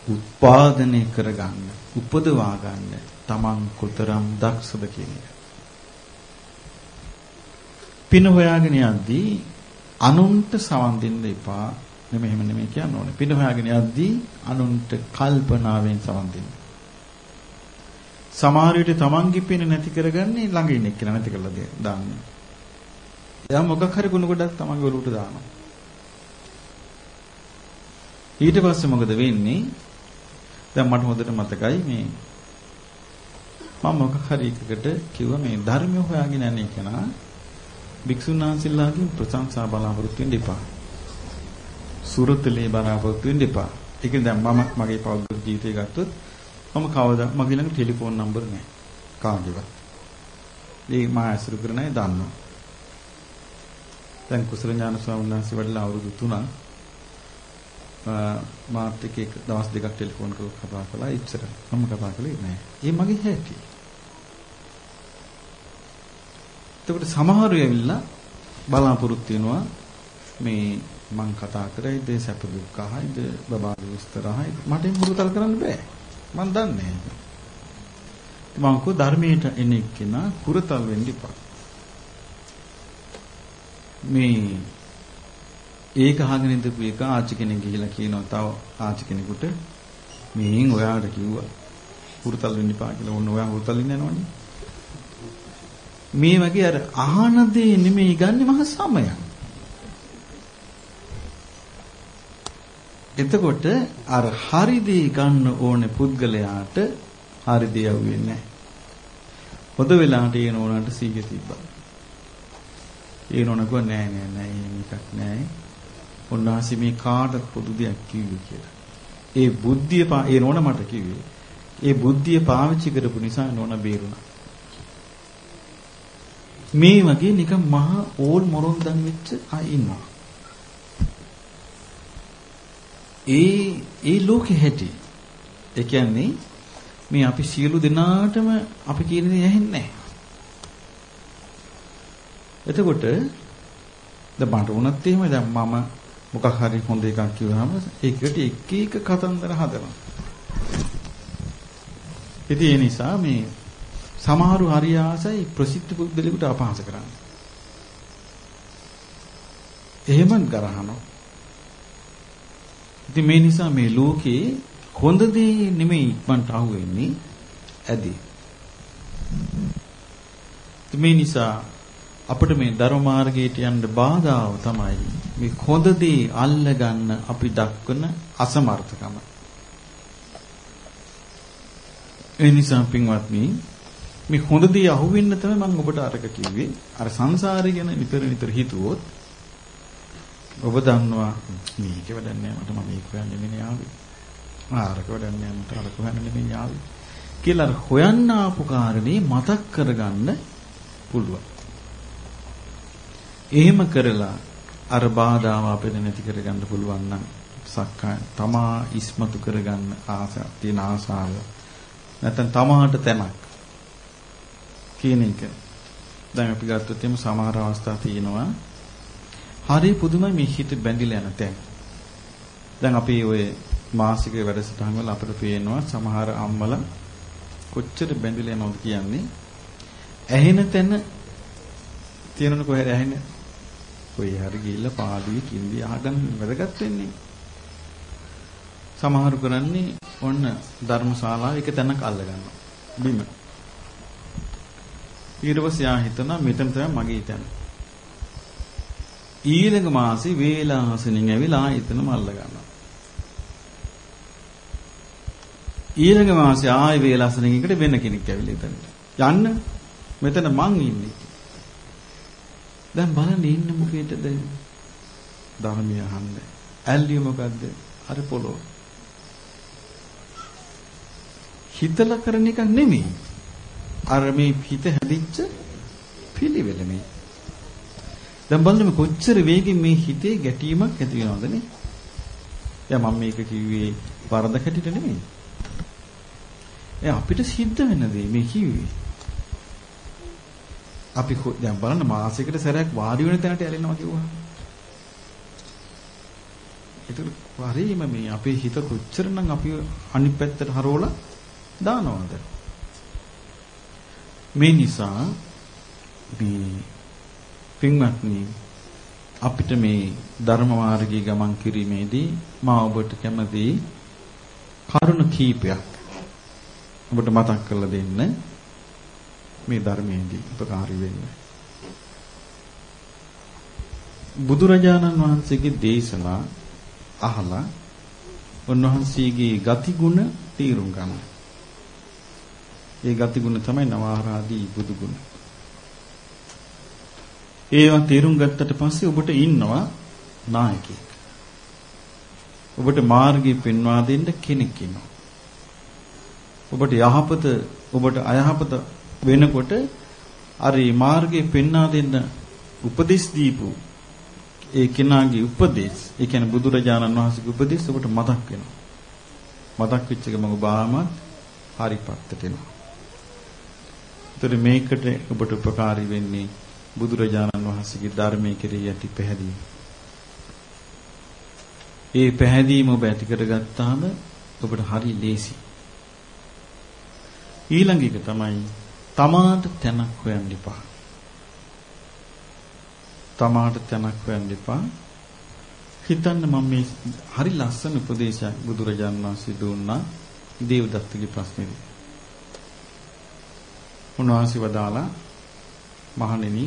A: උත්පාදනය කරගන්න, උපදවා ගන්න තමන් කොතරම් දක්ෂද කියන එක. පින හොයාගෙන යද්දී අනුන්ට සවන් දෙන්න එපා. නෙමෙයි එහෙම නෙමෙයි කියන්න ඕනේ. පින හොයාගෙන යද්දී අනුන්ට කල්පනාවෙන් සවන් දෙන්න. සමහර විට තමන්ගේ පින නැති කරගන්නේ ළඟ ඉන්න එක්කෙනා නැති කරලා දාන්නේ. එයා මොකක් හරි ගුණ ගොඩක් තමන්ගේ ඔලුවට දානවා. ඊට පස්සේ මොකද වෙන්නේ? දැන් මට හොඳට මතකයි මේ මම මොකක් හරි එකකට කිව්වා මේ ධර්මය හොයාගෙන යන්නේ කෙනා භික්ෂුන් වහන්සේලාගෙන් ප්‍රශංසා බලාපොරොත්තු වෙන්න එපා. සුරතලේ බලාපොරොත්තු වෙන්න එපා. ඒක දැන් මම මගේ පෞද්ගලික ජීවිතය ගත්තොත් මම කවදා මගේ ළඟ ටෙලිෆෝන් නම්බර් නැහැ. කාගේවත්. ඒ මා ඇසුරු කරන අය දන්නවා. දැන් කුසල ඥාන ස්වාමීන් වහන්සේ වඩලා අවුරුදු 3ක් මාත් එක්ක දවස් දෙකක් ටෙලිෆෝන් කරලා කතා කළා ඉච්චර. මම කතා කළේ නැහැ. ඒ මගේ හැටි. එතකොට සමහරු ඇවිල්ලා බලාපොරොත්තු වෙනවා මේ මං කතා කරයිද සැප දුක් අහයිද බබා විස්තර අහයිද මට මුරුතල් කරන්න බෑ. මං දන්නේ මං කෝ ධර්මයට එන එක්කෙනා කුරතල් වෙන්න එපා. මේ ඒක අහගෙන ඉඳපු එක ආච්චි කෙනෙක් ගිහිලා කියනවා තව ආච්චි කෙනෙකුට මෙහෙන් ඔයාට කිව්වා කුරතල් වෙන්න එපා කියලා. ඕන ඔයා කුරතල් ඉන්න යනවනේ. මේ වගේ අර අහන දේ නෙමෙයි ගන්නෙ මහ සමයක්. එතකොට අර හරි දේ ගන්න ඕනේ පුද්ගලයාට හරි දේ යවෙන්නේ නැහැ. හොඳ වෙලාවට ඒ නෝනට සීගය තිබ්බා. ඒ නෝන කිව්වා නෑ නෑ නෑ එහෙම එකක් නෑ. උන්වහන්සේ මේ කාටත් පොදු දෙයක් කිව්වේ කියලා. ඒ බුද්ධිය ඒ නෝන මට කිව්වේ. ඒ බුද්ධිය පාවිච්චි කරපු නිසා නෝන බේරුණා. මේ වගේ නිකන් මහා ඕල් මොරොන්දන් වෙච්ච අය ඉන්නවා. ඒ ඒ ලෝකෙ හැටි. ඒ කියන්නේ මේ අපි සියලු දෙනාටම අපි කියන දේ ඇහෙන්නේ නැහැ. එතකොට දැන් මට වුණත් එහෙම දැන් මම මොකක් හරි හොඳ එකක් කිව්වහම ඒකට එක එක කතන්දර හදනවා. ඉතින් ඒ නිසා මේ සමහරු හරි ආසයි ප්‍රසිද්ධ පුද්ගලෙකුට අපහාස කරන්න. එහෙම ගරහනවා. ඉතින් මේ නිසා මේ ලෝකේ හොඳ දේ නෙමෙයි ඉක්මනට අහුවෙන්නේ ඇදී. මේ නිසා අපිට මේ ධර්ම මාර්ගයට යන්න බාධාව තමයි මේ හොඳ දේ අල්ලගන්න අපි දක්වන අසමර්ථකම. ඒ නිසා පින්වත්නි මේ හොඳ දේ අහුවෙන්න තමයි මම ඔබට අරක කිව්වේ. අර සංසාරය ගැන නිතර නිතර හිතුවොත් ඔබ දන්නවා මේක වැඩක් නෑ මට මම මේක හොයන්න නෙමෙයි ආවේ. ආරක වැඩක් නෑ මට අරක හොයන්න නෙමෙයි ආවේ. කියලා අර හොයන්න ආපු කාරණේ මතක් කරගන්න පුළුවන්. එහෙම කරලා අර බාධාව අපිට නැති කරගන්න පුළුවන් නම් සක්කාය තමා ඉස්මතු කරගන්න ආස තියෙන ආසාව නැත්නම් තමාට තැනක් කියන එක. දැන් අපි ගත්තොත් එimhe සමහර අවස්ථා තියෙනවා. හරි පුදුමයි මේ හිත බැඳිලා යන තැන්. දැන් අපි ওই මාසික වැඩසටහන් වල අපිට පේනවා සමහර අම්මලා කොච්චර බැඳිලා යනවද කියන්නේ. ඇහෙන තැන තියෙනන කොහෙද ඇහෙන්නේ? කොයි හරි ගිහිල්ලා පාළුවේ කින්දි අහගන්න වැදගත් වෙන්නේ. සමහරු කරන්නේ ඔන්න ධර්මශාලාව එක තැනක අල්ල ගන්නවා. බිම. ඊට පස්සේ ආ හිතනවා මෙතන තමයි මගේ තැන. ඊළඟ මාසේ වේලාසනින් ඇවිල්ලා ආයතනම අල්ල ගන්නවා. ඊළඟ මාසේ ආයෙ වේලාසනින් එකට වෙන කෙනෙක් ඇවිල්ලා එතනට. යන්න මෙතන මං ඉන්නේ. දැන් බලන්න ඉන්නේ මොකේද? ධර්මය අහන්න. ඇල්ලිය මොකද්ද? අර පොළොව. හිතලා කරන එක නෙමෙයි. අර මේ හිත හැදිච්ච පිළිවෙල මේ. දැන් බලන්න මේ කොච්චර වේගෙන් මේ හිතේ ගැටීමක් ඇති වෙනවද නේ? දැන් මම මේක කිව්වේ වරද කැටිට නෙමෙයි. ඒ අපිට සිද්ධ වෙන දේ මේ කිව්වේ. අපි දැන් බලන්න මාසයකට සැරයක් වාඩි වෙන තැනට ඇලෙනවා කිව්වා. ඒක වරීම මේ අපේ හිත කොච්චරනම් අපි අනිත් පැත්තට හරවලා දානවද? මේ නිසා මේ පින්වත්නි අපිට මේ ධර්ම මාර්ගයේ ගමන් කිරීමේදී මා ඔබට කැමති කරුණ කීපයක් ඔබට මතක් කරලා දෙන්න මේ ධර්මයේදී උපකාරී වෙන්න. බුදුරජාණන් වහන්සේගේ දේශනා අහලා උන්වහන්සේගේ ගතිගුණ තීරුම් ගන්න. ඒ ගතිගුණ තමයි නවාරාදී බුදු ගුණ. ඒවා තීරුම් ගත්තට පස්සේ ඔබට ඉන්නවා නායකයෙක්. ඔබට මාර්ගය පෙන්වා දෙන්න කෙනෙක් ඉන්නවා. ඔබට යහපත ඔබට අයහපත වෙනකොට අර මේ මාර්ගය පෙන්වා දෙන්න උපදෙස් දීපු ඒ කෙනාගේ උපදෙස් ඒ කියන්නේ බුදුරජාණන් වහන්සේගේ උපදෙස් ඔබට මතක් වෙනවා. මතක් වෙච්ච එක මම බාමත් හරි පැත්තට එනවා. ඒතර මේකට ඔබට උපකාරී වෙන්නේ බුදුරජාණන් වහන්සේගේ ධර්මයේ කෙරෙහි ඇති පැහැදීම. ඒ පැහැදීම ඔබ ඇති කරගත්තාම ඔබට හරි ලේසි. ඊළඟ එක තමයි තමාට තැනක් හොයන්න එපා. තමාට තැනක් හොයන්න එපා. හිතන්න මම මේ හරි ලස්සන උපදේශයක් බුදුරජාණන් වහන්සේ දුන්නා දේවදත්තගේ ප්‍රශ්නේදී. උන්වහන්සේ වදාලා මහණෙනි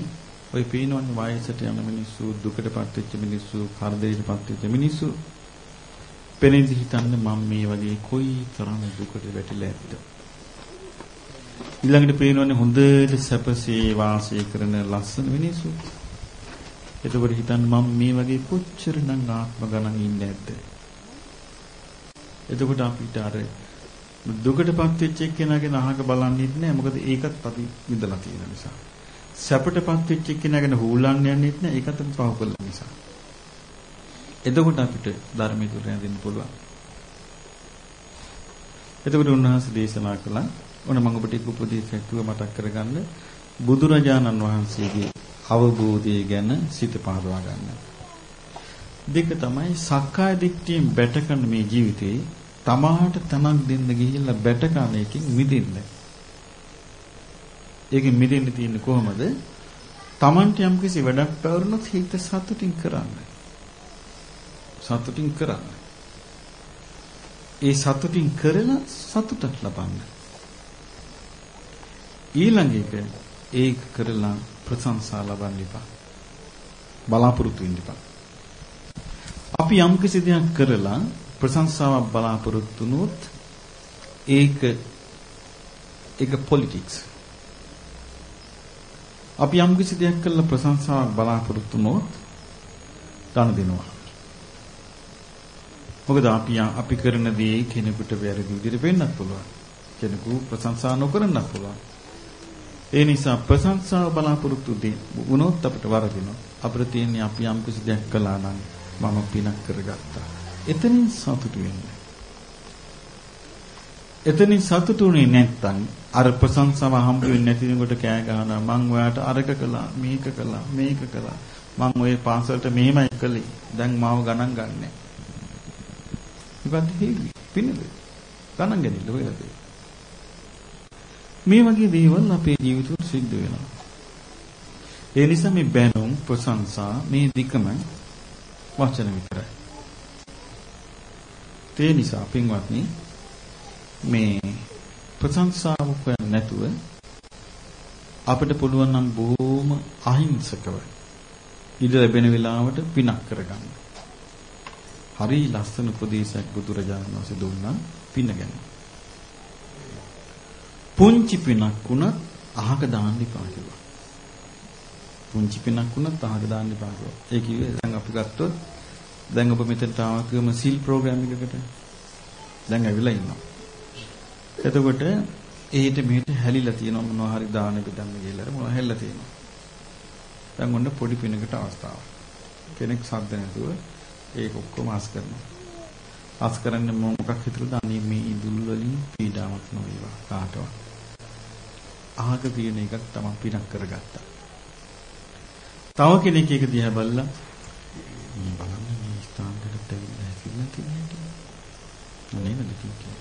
A: ඔය පීනවන්නේ වයසට යන මිනිස්සු දුකටපත් වෙච්ච මිනිස්සු කරදරයටපත් වෙච්ච මිනිස්සු. පෙනෙදි හිතන්න මම මේ වගේ කොයි තරම් දුකට වැටිලා ඇද්ද? ඊළඟට පේනවනේ හොඳට සැපසේ වාසය කරන ලස්සන මිනිස්සු. එතකොට හිතන්න මම මේ වගේ කොච්චරනම් ආත්ම ගණන් ඉන්නේ නැද්ද එතකොට අපිට අර දුකටපත් වෙච්ච එක්කෙනාගෙන අහක බලන්නේ නැහැ මොකද ඒකත් අපි විඳලා තියෙන නිසා. සැපටපත් වෙච්ච කෙනාගෙන හූලන්න යන්නෙත් නෑ ඒකත් අපි පහු කළ නිසා. එතකොට අපිට ධර්මයේ තුල යන්න පුළුවන්. එතකොට උන්වහන්සේ දේශනා කළා ඔන්න මම ඔබට එක් උපදේශයක් කිව්ව මතක් කරගන්න බුදුරජාණන් වහන්සේගේ අවබෝධය ගැන සිත පහදවා ගන්න. දෙක තමයි සක්කාය දිට්ඨියෙන් බැටකන මේ ජීවිතේ තමාට තනක් දෙන්න ගිහිල්ලා බැටකන එකකින් මිදෙන්න. ඒකෙන් මිදෙන්න තියෙන්නේ කොහොමද? Tamanට යම්කිසි වැඩක් පැවරුනොත් හිත සතුටින් කරන්න. සතුටින් කරන්න. ඒ සතුටින් කරලා සතුටක් ලබන්න. ඊළඟ එක ඒක කරලා ප්‍රශංසා ලබන්න එපා. බලාපොරොත්තු වෙන්න එපා. අපි යම්කිසි දෙයක් කරලා ප්‍රශංසාවක් බලාපොරොත්තු වුණොත් ඒක ඒක පොලිටික්ස් අපි යම් කිසි දෙයක් කළා ප්‍රශංසාවක් බලාපොරොත්තු නොත් දන් දෙනවා. මොකද අපි අපි කරන දේ කෙනෙකුට වැරදි විදිහට වෙන්නත් පුළුවන්. කෙනෙකු ප්‍රශංසා නොකරන්නත් පුළුවන්. ඒ නිසා ප්‍රශංසාව බලාපොරොත්තු දෙ වුණොත් අපිට වරදිනවා. අපිට තියෙන්නේ අපි යම් කිසි දෙයක් කළා නම් මම පිනක් කරගත්තා. එතනින් සතුටු වෙන්න. එතනින් සතුටුුනේ නැත්තම් අර ප්‍රශංසාව හම්බ වෙන්නේ නැති වෙනකොට කෑ ගහනවා. මං ඔයාට අරක කළා මේක කළා මේක කළා. මං ඔය පාසලට මෙහෙමයි කළේ. දැන් මාව ගණන් ගන්නෑ. මොකද්ද හේවි පින්නද? ගණන් ගන්නේ ඔයලද මේ වගේ දේවල් අපේ ජීවිතවල සිද්ධ වෙනවා. ඒ නිසා මේ බැනුම් ප්‍රශංසා මේ දෙකම වචන විතරයි. ඒ නිසා පින්වත්නි මේ ප්‍රශංසාව හොයන්නේ නැතුව අපිට පුළුවන් නම් බොහොම අහිංසකව ඉඩ ලැබෙන වෙලාවට පිනක් කරගන්න. හරි ලස්සන උපදේශයක් බුදුරජාණන් වහන්සේ දුන්නා පින ගැන. පුංචි පිනක් වුණත් අහක දාන්න එපා කිව්වා. පුංචි පිනක් වුණත් අහක දාන්න එපා කිව්වා. ඒ කිව්වේ දැන් අපි ගත්තොත් දැන් ඔබ මෙතනට ආවා කියමු සීල් ප්‍රෝග්‍රෑම් එකකට. දැන් ඇවිල්ලා ඉන්නවා. එතකොට එහෙට මෙහෙට හැලිලා තියෙනවා මොනවා හරි දාන බෙදන්න කියලා මොනවා හැල්ලා තියෙනවා. දැන් ඔන්න පොඩි පිනකට අවස්ථාවක්. කෙනෙක් සද්ද නැතුව ඒක ඔක්කොම අස් කරනවා. අස් කරන්නේ මොකක් හිතලද අනේ මේ ඉදුල් වලින් පීඩාවක් නොවේවා කාටවත්. අහක තියෙන එකක් තමයි පිනක් කරගත්තා. තව කෙනෙක් ඒක දිහා බලලා බලන්න මේ ස්ථානකට ඇවිල්ලා ඇවිල්ලා තියෙනවා. නේද කිව්වේ.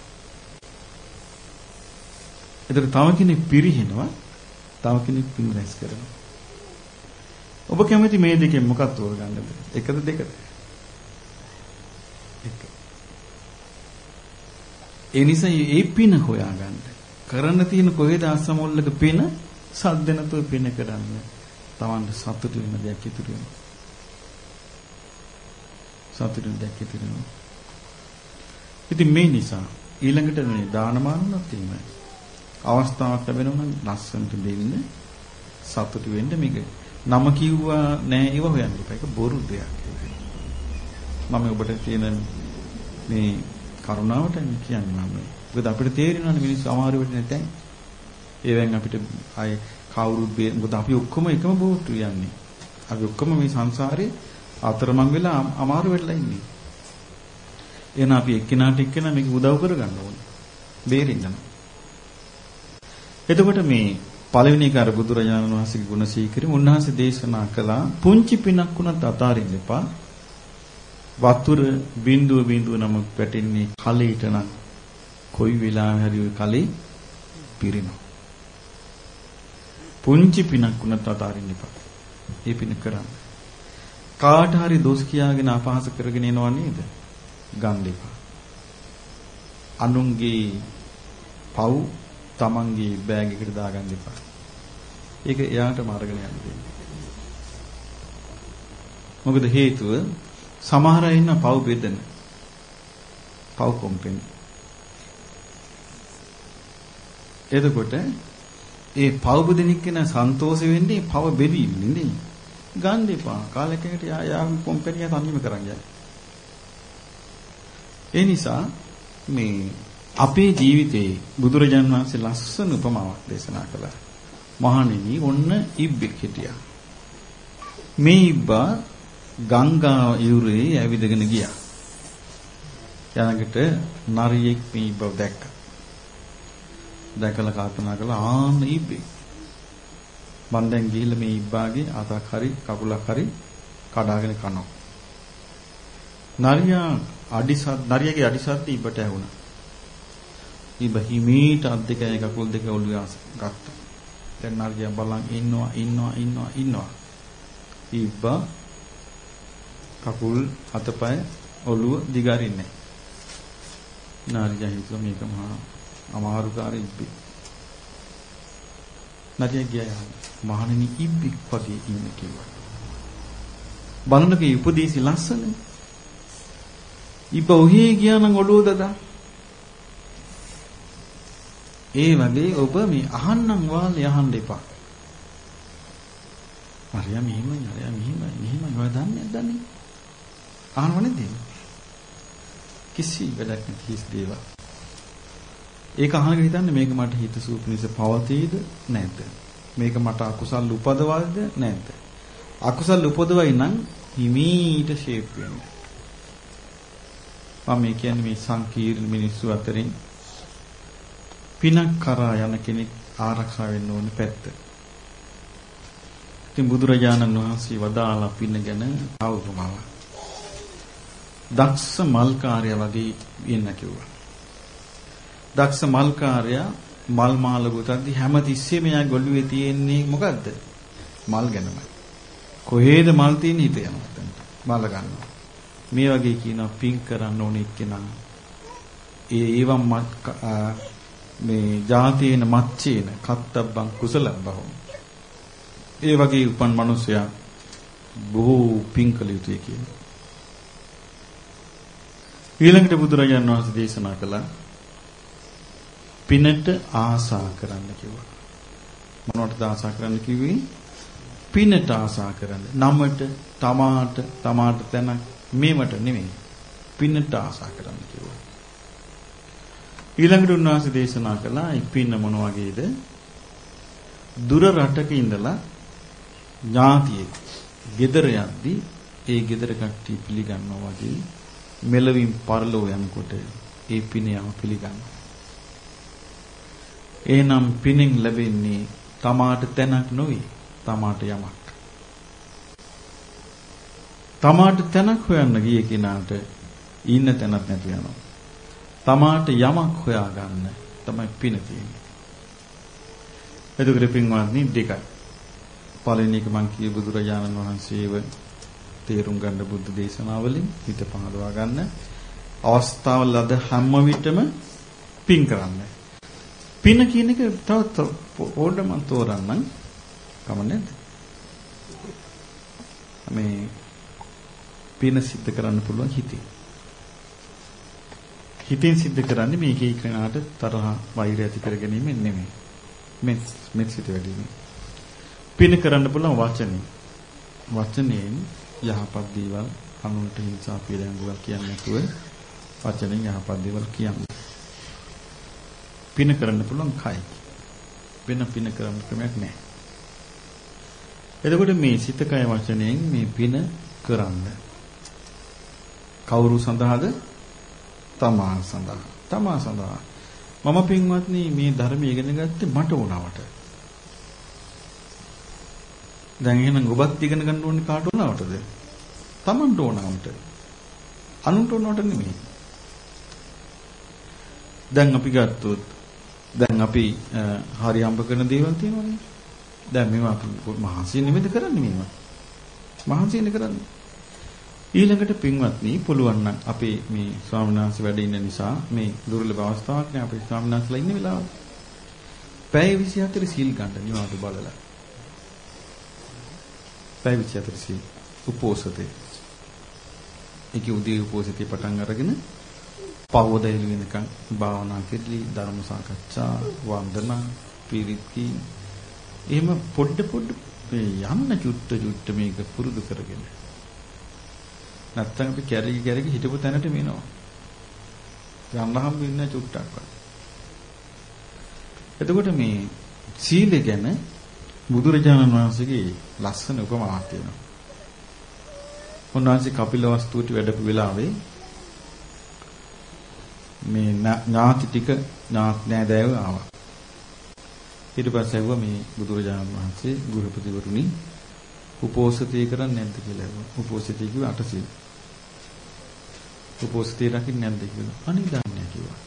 A: එතකොට තව කෙනෙක් පිරිහිනවා තව කෙනෙක් පින් රැස් කරනවා. ඔබ කැමති මේ දෙකෙන් මොකක්ද තෝරගන්නද? එකද දෙකද? එක. ඒ නිසා මේ පින හොයාගන්න. කරන්න තියෙන කොහෙද අසමොල්ලක පින සද්ද නැතුව පින කරන්න. Tamanට සතුටු වෙන දෙයක් ඉතුරු වෙනවා. සතුටු වෙන දෙයක් ඉතුරු වෙනවා. ඉතින් මේ නිසා ඊළඟට මේ දානමානුනත් එහෙමයි. අවස්ථාවක් ලැබෙනවා නම් ලස්සනට දෙන්න සතුටු වෙන්න මේක නම කිව්වා නෑ ඒව හොයන්න එපා. ඒක බොරු දෙයක්. මම ඔබට තියෙන මේ කරුණාවට කියන්නේ මම. මොකද අපිට තේරෙනවානේ මිනිස්සු අමාරු වෙන්නේ නැතයි. ඒවෙන් අපිට ආය කවුරුත් මොකද අපි ඔක්කොම එකම බෝට්ටු යන්නේ. අපි ඔක්කොම මේ සංසාරේ අතරමං වෙලා අමාරු වෙලා ඉන්නේ. එහෙනම් අපි එක්කිනාට එක්කෙනා මේක උදව් කරගන්න ඕනේ. බේරෙන්න. එතකොට මේ පළවෙනි එක අර බුදුරජාණන් වහන්සේගේ ගුණ සීකරෙම උන්වහන්සේ දේශනා කළා පුංචි පිනක් වුණත් අතාරින්න එපා. වතුර බිඳුව බිඳුව නමක් වැටෙන්නේ කලීට නම් කොයි වෙලාවෙ හරි ওই කලේ පිරෙනවා. පුංචි පිනක් වුණත් අතාරින්න එපා. ඒ පින කරන්න. කාට හරි දොස් කියාගෙන අපහාස කරගෙන එනවා නේද? ගන්න එපා. අනුන්ගේ පව් තමන්ගේ බෑග් එකට දාගන්න එපා. ඒක එයාටම අරගෙන යන්න දෙන්න. මොකද හේතුව සමහර අය ඉන්න පව් බෙදෙන. පව් කොම්පෙන්. එතකොට ඒ පව් බෙදෙනික් කෙන සන්තෝෂ වෙන්නේ පව බෙදීමනේ නේ. ගන්න එපා. කාලෙකට යා යා කොම්පෙන් එක තනියම කරන් යන්න. ඒ නිසා මේ අපේ ජීවිතේ බුදුරජාන් වහන්සේ ලස්සන උපමාවක් දේශනා කළා. මහණෙනි ඔන්න ඉබ්බෙක් හිටියා. මේ ඉබ්බා ගංගා යුරේ ඇවිදගෙන ගියා. යනකට නරියෙක් මේ ඉබ්බව දැක්කා. දැකලා කල්පනා කළා ආන්න ඉබ්බේ. මං දැන් ගිහිල්ලා මේ ඉබ්බාගේ අතක් හරි කකුලක් හරි කඩාගෙන කනවා. නරියා අඩිසත් නරියගේ අඩිසත් ඉබ්බට ඇහුණා. ඉබ හිමීට අත් දෙක කකුල් දෙක ඔළුවේ ගත්තා. දැන් නරියා බලන් ඉන්නවා ඉන්නවා ඉන්නවා ඉන්නවා. ඉබ්බා කකුල් අතපය ඔළුව දිගාරින්නේ නරියා හිතුවා මේක මහා අමාරුකාරී ඉබ්බේ. නරියා ගියා මහණෙනි ඉබ්බෙක් වගේ ඉන්න කිව්වා. බලන්නකේ උපදේශي ලස්සන. ඉබ්බ ඔහේ ගියා නම් ඔළුව දදා ඒ වගේ ඔබ මේ අහන්නම් වාලේ අහන්න එපා. හරිය මෙහිමයි හරිය මෙහිමයි මෙහිමයි ඔය දන්නේ නැද්දනේ? අහනව නේද? කිසි වැඩක් නැති හිස් දේවල්. ඒක අහගෙන හිතන්නේ මේක මට හිතසුව පිණිස පවතීද නැද්ද? මේක මට අකුසල් උපදවල්ද නැද්ද? අකුසල් උපදවයි නම් හිමීට ෂේප් වෙන්න. මම කියන්නේ මේ සංකීර්ණ මිනිස්සු අතරින් පිනක් කරා යන කෙනෙක් ආරක්ෂා වෙන්න ඕනේ පැත්ත. ඉතින් බුදුරජාණන් වහන්සේ වදාලා පින ගැන අවුරුමාව. දක්ෂ මල්කාරය වගේ වෙන්න කිව්වා. දක්ෂ මල්කාරය මල් මාල ගොතද්දි හැමතිස්සෙම එයා ගොළුවේ තියෙන්නේ මොකද්ද? මල් ගැනමයි. කොහේද මල් තියෙන්නේ හිත යනවා මල ගන්නවා. මේ වගේ කියනවා පින් කරන්න ඕනේ එක්කෙනා. ඒ ඒවම් මේ ජාතේන මච්චේන කත්තබ්බං කුසලබ්බහෝ ඒ වගේ උපන් මිනිසයා බොහෝ පින්කල යුතුය කියලා. ඊළඟට බුදුරජාණන් වහන්සේ දේශනා කළා පිනට ආසා කරන්න කිව්වා මොනවටද ආසා කරන්න කිව්වේ? පිනට ආසා කරන්න. නමට තමාට තමාට තැනක් මේවට නෙමෙයි. පිනට ආසා කරන්න. කිව්වා ඊළඟට උන්වහන්සේ දේශනා කළා ඉපින්න මොන වගේද? දුර රටක ඉඳලා ඥාතියෙක් ගෙදර යද්දී ඒ ගෙදර කට්ටිය පිළිගන්නවා වගේ මෙලවින් පරලෝ යනකොට ඒ පිනයම පිළිගන්නවා. එහෙනම් පිනෙන් ලැබෙන්නේ තමාට තැනක් නොවේ තමාට යමක්. තමාට තැනක් හොයන්න ගිය කෙනාට ඉන්න තැනක් නැති වෙනවා. තමාට යමක් හොයාගන්න තමයි පින තියෙන්නේ. එතකොට පින්වත්නි දෙකයි. පළවෙනි එක මං කිය බුදුරජාණන් වහන්සේව තේරුම් ගන්න බුද්ධ දේශනාවලින් හිත පහදවා ගන්න අවස්ථාව ලද හැම විටම පින් කරන්න. පින කියන එක තව පොඩ්ඩක් මම තෝරන්නම්. කමන්නේ මේ පින සිද්ධ කරන්න පුළුවන් හිතේ. හිතෙන් සිද්ධ කරන්නේ මේක එකනට තරහ වෛරය ඇති කර ගැනීමෙන් නෙමෙයි. මෙත් මෙත් සිත වැඩිමේ. පින කරන්න පුළුවන් වචනේ. වචනයෙන් යහපත් දේවල් අනුන්ට හිංසා පීඩනගුවක් කියන්නේ නැතුව වචනෙන් යහපත් දේවල් කියන්නේ. පින කරන්න පුළුවන් කයි. වෙන පින කරන්න ක්‍රමයක් නැහැ. එතකොට මේ සිත කය වචනයෙන් මේ පින කරන්න. කවුරු සඳහාද? තමා සඳහා. තමා සඳහා. මම පින්වත්නි මේ ධර්මය ඉගෙන ගත්තේ මට උනවට. දැන් එහෙනම් ඔබත් ඉගෙන ගන්න ඕනේ කාට උනවටද? Tamanට උනවට. අනුන්ට උනවට නෙමෙයි. දැන් අපි ගත්තොත් දැන් අපි හරි හම්බ කරන දේවල් තියෙනවනේ. දැන් මේවා අපි මහන්සිය නිමෙද කරන්නේ මේවා. මහන්සියනේ කරන්නේ. ඊළඟට පින්වත්නි පුළුවන් නම් අපේ මේ ස්වාමීන් වහන්සේ වැඩ ඉන්න නිසා මේ දුර්ලභ අවස්ථාවක් නේ අපේ ස්වාමීන් වහන්සේලා ඉන්න වෙලාව. පැය 24 සීල් ගන්න නිවාඩු බලලා. පැය 24 සීල් උපෝසතේ. ඒක උදේ උපෝසතේ පටන් අරගෙන පවෝදයලු වෙනකන් භාවනා කෙරලි ධර්ම සාකච්ඡා වන්දනා පීරිත්කි එහෙම පොඩ පොඩ යන්න චුට්ට චුට්ට මේක පුරුදු කරගෙන නැත්තම් අපි කැරලි කැරලි හිටපු තැනට මෙනවා යන්න හම් වෙන්නේ චුට්ටක්වත් එතකොට මේ සීලය ගැන බුදුරජාණන් වහන්සේගේ ලස්සන උපමාවක් තියෙනවා. උන්වහන්සේ කපිලවස්තුවට වැඩපු වෙලාවේ මේ ඥාති ටික නෑදෑයව ආවා. ඊට පස්සේ ඇහුවා මේ බුදුරජාණන් වහන්සේ ගෘහපතිවරුනි උපෝසතී කරන්නේ නැද්ද කියලා ඇහුවා. උපෝසතී කිව්ව අටසිල්. උපෝසතී රකින්නේ නැද්ද කියලා. අනේ දන්නේ කිව්වා.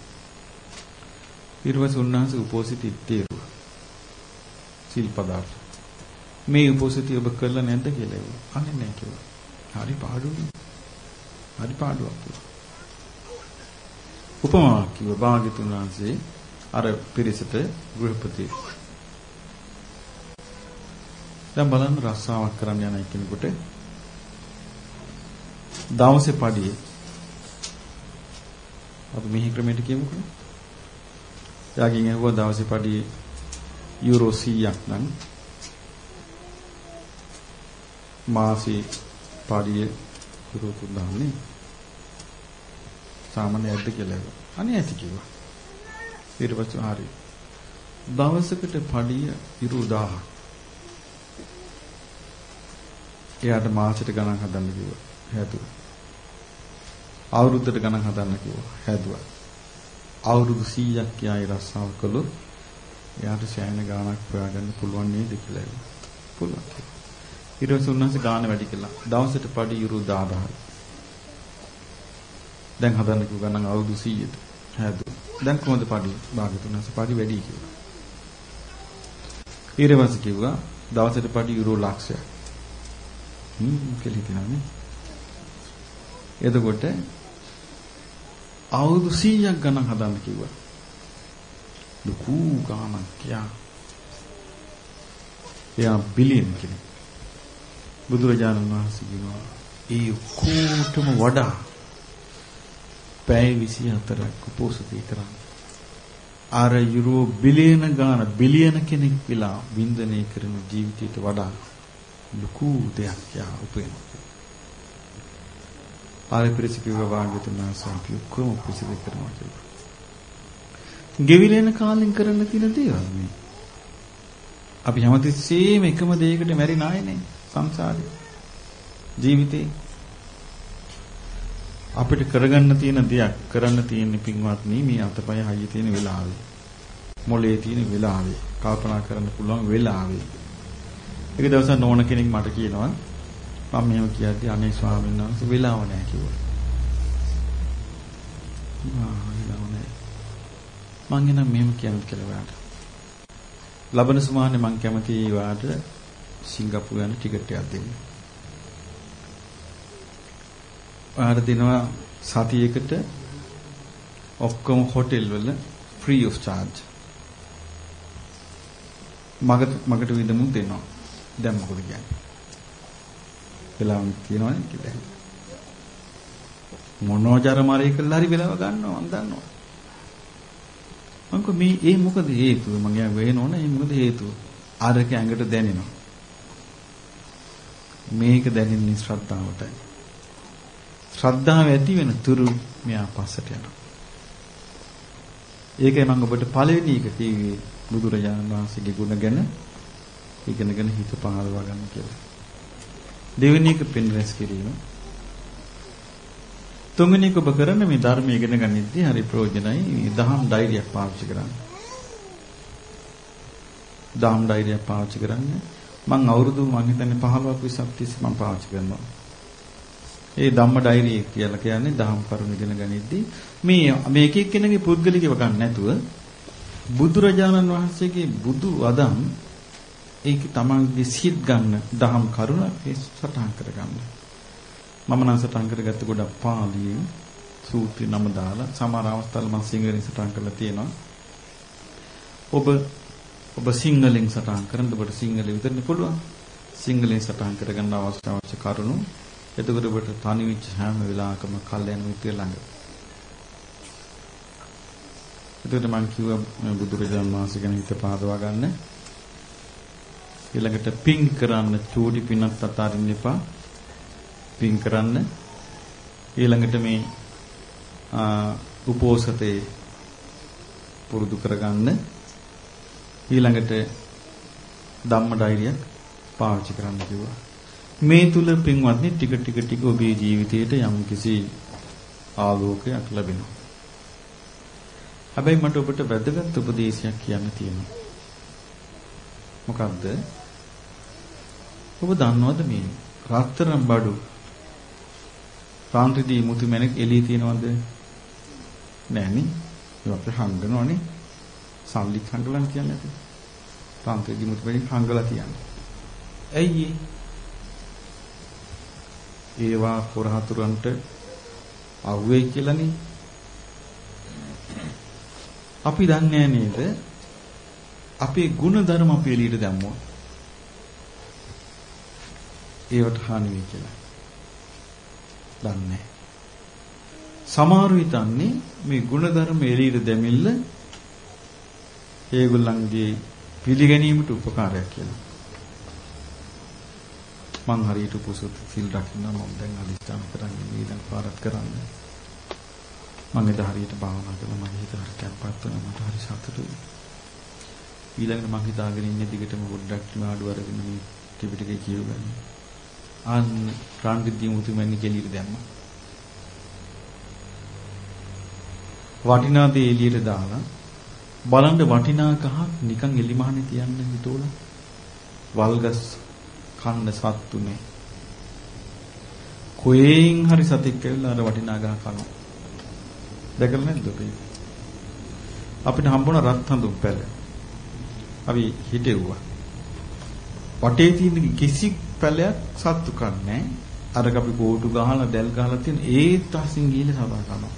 A: ඊට පස්සේ උන්වහන්සේ උපෝසතී තේරුවා. සිල් පදාර්ථ. මේ උපෝසතී ඔබ කළා නැද්ද කියලා ඇහුවා. අනේ නැහැ කිව්වා. හරි පාඩුනේ. හරි පාඩුවක් කිව්වා. උපමාවක් කිව්ව භාග්‍යතුන් වහන්සේ අර පිරිසට ගෘහපති දැන් බලන්න රස්සාවක් කරන්න යන කෙනෙකුට දවසේ පඩිය අපි මෙහි ක්‍රමයට කියමුකෝ. එයාගෙන් ඇහුවා දවසේ පඩිය යුරෝ 100ක් නම් මාසේ පඩිය යුරෝ 3000 නේ. සාමාන්‍ය ඇද්ද කියලා ඇහුවා. අනේ ඇති කිව්වා. ඊට පස්සේ හරි. දවසකට පඩිය ඉරු 1000. එයාට මාසෙට ගණන් හදන්න කිව්වා. හැදුවා. අවුරුද්දට ගණන් හදන්න කිව්වා. හැදුවා. අවුරුදු 100ක් යායි රස්සාව කළොත් එයාට සෑහෙන ගාණක් හොයාගන්න පුළුවන් නේද කියලා ඇහුවා. පුළුවන්. ඊට පස්සේ උන්වහන්සේ ගාණ වැඩි කළා. දවසට පඩි යුරු 10000යි. දැන් හදන්න කිව්ව ගණන් අවුරුදු 100ට හැදුවා. දැන් කොහොමද පඩි? භාගතුන්ස පඩි වැඩි කිව්වා. ඊට කිව්වා දවසට පඩි යුරෝ ලක්ෂයක්. හ්ම් කියලා හිතනවානේ. එතකොට අවුරුදු 100ක් ගණන් හදන්න කිව්වා. ලুকু ගානක් යා. එයා බිලියන් කෙනෙක්. බුදුරජාණන් වහන්සේ කියනවා ඒ කොටම වඩා පැය 24ක් උපෝසතී කරන්න. අර යුරෝ බිලියන ගාන බිලියන කෙනෙක් විලා වින්දනය කරන ජීවිතයට වඩා ලুকু දෙයක් යා උපයනවා. ආරේ පිරිසිකව වාග්යතුන් ආසම්පි ඔක්කොම පිසිද කරනවා කියලා. ගෙවිලෙන කාලෙන් කරන්න තියෙන දේවල් මේ. අපි හැමතිස්සෙම එකම දෙයකට මැරි නායනේ සංසාරේ. ජීවිතේ අපිට කරගන්න තියෙන දෙයක් කරන්න තියෙන පින්වත්නි මේ අතපය හයිය තියෙන වෙලාවේ මොලේ තියෙන වෙලාවේ කල්පනා කරන්න පුළුවන් වෙලාවේ එක දවසක් නෝන කෙනෙක් මට කියනවා මම මෙහෙම කියද්දි අනේ ස්වාමීන් වහන්සේ වෙලාව නැහැ කිව්වා. ආ වෙලාව නැහැ. මං එනම් මෙහෙම කියන්න කියලා ඔයාලට. ලබන සුමානේ මං කැමති වාට සිංගප්පූරු යන ටිකට් එකක් දෙන්න. ඔයාලට දෙනවා සතියකට ඔක්කොම හොටෙල් වල free of charge. මගට මගට විදමුත් දෙනවා. දැන් මොකද කියන්නේ? වෙලාවක් තියෙනවනේ කියලා. මොනෝජර මාරේ කළා හරි වෙලව ගන්නවා මම දන්නවා. මං මේ ඒ මොකද හේතුව? මං යා වෙන ඕන ඒ මොකද හේතුව? ආරක ඇඟට දැනෙනවා. මේක දැනෙන්නේ ශ්‍රද්ධාවටයි. ශ්‍රද්ධාව ඇති වෙන තුරු මෙයා පස්සට යනවා. ඒකයි මම ඔබට පළවෙනි එක කිව්වේ බුදුරජාණන් වහන්සේගේ ගුණ ගැන ඉගෙනගෙන හිත පහළවා ගන්න කියලා. දෙවෙනි එක පින් රැස් කිරීම. තුන්වෙනි එක ඔබ කරන මේ ධර්ම ඉගෙන ගනිද්දී හරි ප්‍රයෝජනයි. දහම් ධෛර්යයක් පාවිච්චි කරන්න. දහම් ධෛර්යයක් පාවිච්චි කරන්න. මං අවුරුදු මං හිතන්නේ 15ක් 20ක් තිස්සේ මං පාවිච්චි කරනවා. ඒ ධම්ම ධෛර්යය කියලා කියන්නේ දහම් කරුණු ඉගෙන ගනිද්දී මේ මේක එක්කෙනෙකුගේ පුද්ගලිකව ගන්න නැතුව බුදුරජාණන් වහන්සේගේ බුදු වදම් ඒක තමන්ගේ සිත් ගන්න දහම් කරුණ ඒ සටහන් කරගන්න. මම නම් සටහන් කරගත්ත ගොඩක් පාළියෙන් සූත්‍රي නම දාලා සමහර අවස්ථාවල මම සිංහලෙන් සටහන් කරලා තියෙනවා. ඔබ ඔබ සිංහලෙන් සටහන් කරන්න ඔබට සිංහල විතරනේ පුළුවන්. සිංහලෙන් සටහන් කරගන්න අවශ්‍ය අවශ්‍ය කරුණු. එතකොට ඔබට තනි වෙච්ච හැම වෙලාවකම කල්යන මිත්‍ය ළඟ. එතකොට මම කිව්වා බුදුරජාණන් වහන්සේ ගැන හිත පහදවා ගන්න. ඊළඟට පිං කරන්න චූටි පිනක් අතාරින්න එපා. පිං කරන්න. ඊළඟට මේ උපෝසතේ පුරුදු කරගන්න. ඊළඟට ධම්ම ධෛර්යයක් පාවිච්චි කරන්න කිව්වා. මේ තුල පින්වත්නි ටික ටික ටික ඔබේ ජීවිතයට යම් කිසි ආලෝකයක් ලැබෙනවා. හැබැයි මට ඔබට වැදගත් උපදේශයක් කියන්න තියෙනවා. මොකද්ද? ඔබ දන්නවද මේ රත්තරන් බඩු කාන්තිදී මුතු මැණික් එළිය තියනවද? නෑනේ. ඒක අපේ හංගනවනේ. සල්ලි හංගලන් කියන්නේ නැති. කාන්තිදී මුතු මැණික් හංගලා තියන්නේ. ඇයි ඒවා පොරහතුරන්ට අහුවේ කියලානේ. අපි දන්නේ නේද? අපේ ಗುಣධර්ම අපි එළියට දැම්මොත් ඒවට හානි වෙයි කියලා. දන්නේ සමහර හිතන්නේ මේ ಗುಣධර්ම එළියට දැමිල්ල ඒගොල්ලන්ගේ පිළිගැනීමට උපකාරයක් කියලා. මං හරියට පුසුත් සිල් රකින්න මම දැන් අදිස්ථාන කරන්නේ මේ දැන් පාරක් කරන්නේ. මම එදා හරියට භාවනා කළා මගේ හිත හරි කැම්පත් වුණා මට හරි සතුටුයි. ඊළඟට මං හිතාගෙන ඉන්නේ දිගටම පොඩ්ඩක් මාඩු අරගෙන මේ ත්‍රිපිටකේ කියවගන්න. අන්න ප්‍රාන්තිදී මුතුමැණි කෙලියට දැම්මා. වටිනා දේ එළියට දාලා බලන්න වටිනා ගහක් නිකන් එලිමහනේ තියන්න හිතෝලා. වල්ගස් කන්න සත්තු නේ. කොහෙන් හරි සතෙක් ඇවිල්ලා අර වටිනා ගහ කනවා. දැකලා නැද්ද ඔබ? අපිට හම්බුණ රත් හඳුන් පැල. අපි හිටෙව්වා. වටේ තියෙන කිසි පැලයක් සත්තු කන්නේ අර අපි කෝටු ගහලා දැල් ගහලා තියෙන ඒත් අසින් ගිහලා සබා කරනවා.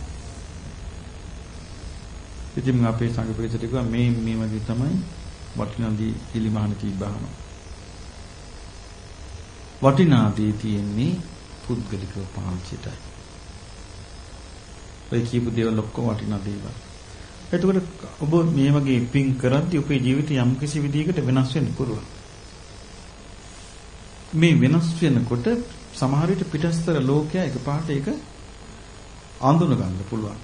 A: ඉතින් අපේ සංඝ පිරිසට කිව්වා මේ මේ වගේ තමයි වටිනාදී පිළිමහන තිබ්බහම. වටිනාදී තියෙන්නේ පුද්ගලිකව පාවිච්චිටයි. ඔය කියපු දේවල් ඔක්කොම වටිනා දේවල්. එතකොට ඔබ මේ වගේ පින් කරද්දී ඔබේ ජීවිතය යම් කිසි විදිහකට වෙනස් වෙන්න පුළුවන්. මේ වෙනස් වෙනකොට සමහර විට පිටස්තර ලෝකයා එකපාරට ඒක අඳුන ගන්න පුළුවන්.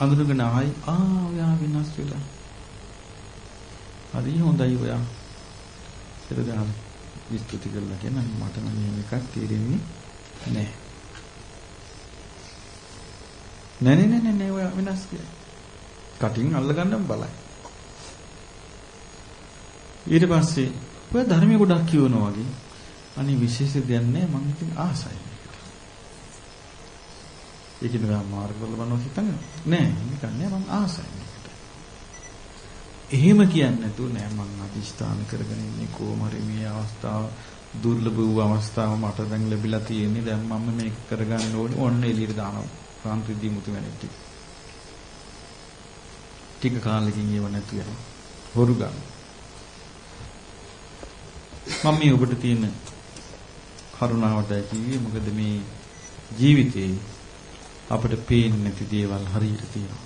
A: අඳුනගෙන ආයි ආ ඔයා වෙනස් වෙලා. හරි හොඳයි ඔයා. ඒක ගන්න. විස්තුති කරලා කියන මට නම් එහෙම එකක් තේරෙන්නේ නැහැ. නෑ නෑ නෑ නෑ ඔයා වෙනස් කියලා. කටින් අල්ලගන්නම බලයි. ඊට පස්සේ ඔය ධර්මයේ ගොඩක් කියවනවා වගේ අනේ විශේෂ දෙයක් නෑ මම ඉතින් ආසයි මේකට. ඒක නේ මාර්ගවල බලනවා හිතන්නේ නෑ නිකන් නෑ මම ආසයි මේකට. එහෙම කියන්නේ නැතුව නෑ මම අදිස්ථාන කරගෙන ඉන්නේ කොහොම හරි මේ අවස්ථාව දුර්ලභ වූ අවස්ථාව මට දැන් ලැබිලා තියෙන්නේ දැන් මම මේක කරගන්න ඕනේ ඔන්න එළියට දානවා කාන්ත්‍රිදී මුතු වෙන ටික. ටික කාලෙකින් ඒව නැතු වෙනවා. හොරු ගන්න. මම මේ ඔබට තියෙන කරුණාවට කිව්වේ මොකද මේ ජීවිතේ අපිට පේන්නේ නැති දේවල් හරියට තියෙනවා.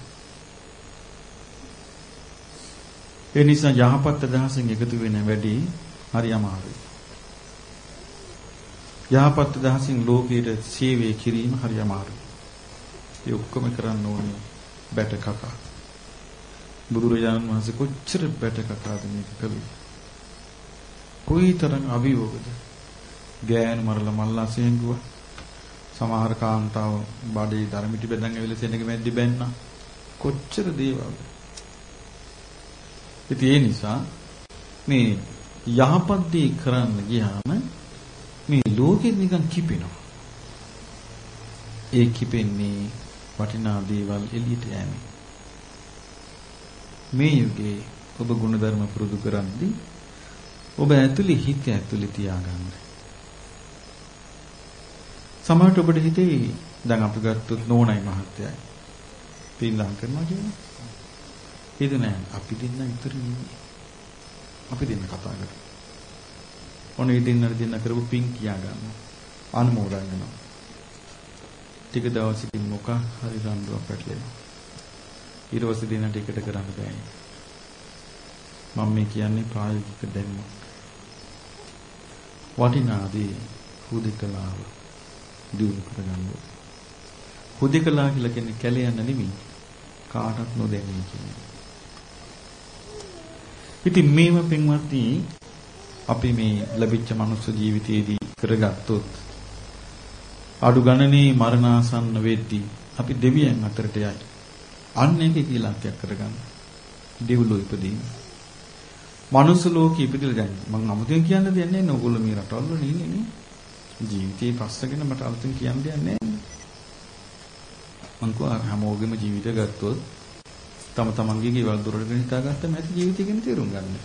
A: ඒ නිසා යහපත් අදහසෙන් එකතු වෙන වැඩි හරි අමාරුයි. යහපත් අදහසින් ලෝකයට සේවය කිරීම හරි අමාරුයි. ඒ ඔක්කොම කරන්න ඕනේ බැට කකා. බුදුරජාණන් වහන්සේ කොච්චර බැට කකාද මේක කළේ. කොයිතරම් අභියෝගද. ගෑනු මරලා මල්ලා සෙන්ගුවා. සමහර කාන්තාව බඩේ ධර්මිටි බෙදන් ඇවිල්ලා සෙනග මැද්දි බැන්නා. කොච්චර දේවල්ද. ඉතින් ඒ නිසා මේ යහපත් දේ කරන්න ගියාම මේ ලෝකෙ නිකන් කිපෙනවා. ඒ කිපෙන්නේ වටිනා දේවල් එළියට යෑමෙන්. මේ යුගයේ ඔබ ගුණධර්ම පුරුදු කරද්දී ඔබ ඇතුලේ හිත ඇතුලේ තියාගන්න. සමහරට ඔබට හිතේ දැන් අපි ගත්තොත් නෝනයි මහත්තයයි. පින්ලම් කරනවා කියන්නේ. හිත නෑ අපි දෙන්න විතර ඉන්නේ. අපි දෙන්න කතා කරමු. ඔන්න ඒ දෙන්නට දෙන්න කරපු පින් කියා ගන්න. අනුමෝදන් වෙනවා. ටික දවසකින් මොකක් හරි රණ්ඩුවක් පැටලෙනවා. ඊට පස්සේ දෙන්නට එකට කරන්න බෑ. මම මේ කියන්නේ ප්‍රායෝගික දැනුමක්. වටිනාදී හුදකලාව දිනු කරගන්න ඕනේ. හුදකලා කියලා කියන්නේ කැලේ යන්න නෙමෙයි කාටවත් නොදැනී කියන්නේ. ඉතින් මේව පින්වත්නි අපි මේ ලැබිච්ච මනුස්ස ජීවිතයේදී කරගත්තොත් අඩු ගණනේ මරණාසන්න වෙද්දී අපි දෙවියන් අතරට යයි. අන්න ඒක කීලක්යක් කරගන්න. දෙව්ලෝ ඉපදීම. මනුස්ස ලෝකෙ ඉපදිලා දැන් මම අමුතුවෙන් කියන්න දෙයක් නැහැ නේ. ඔයගොල්ලෝ මේ රටවල් වල ඉන්නේ නේ. ජීවිතේ පස්සගෙන මට අලුතෙන් කියන්න දෙයක් නැහැ. මං කෝ හැමෝගෙම ජීවිත ගත්තොත් තම තමන්ගේ ගෙවල් දොරටගෙන හිතාගත්තම ඇති ජීවිතය ගැන තේරුම් ගන්න.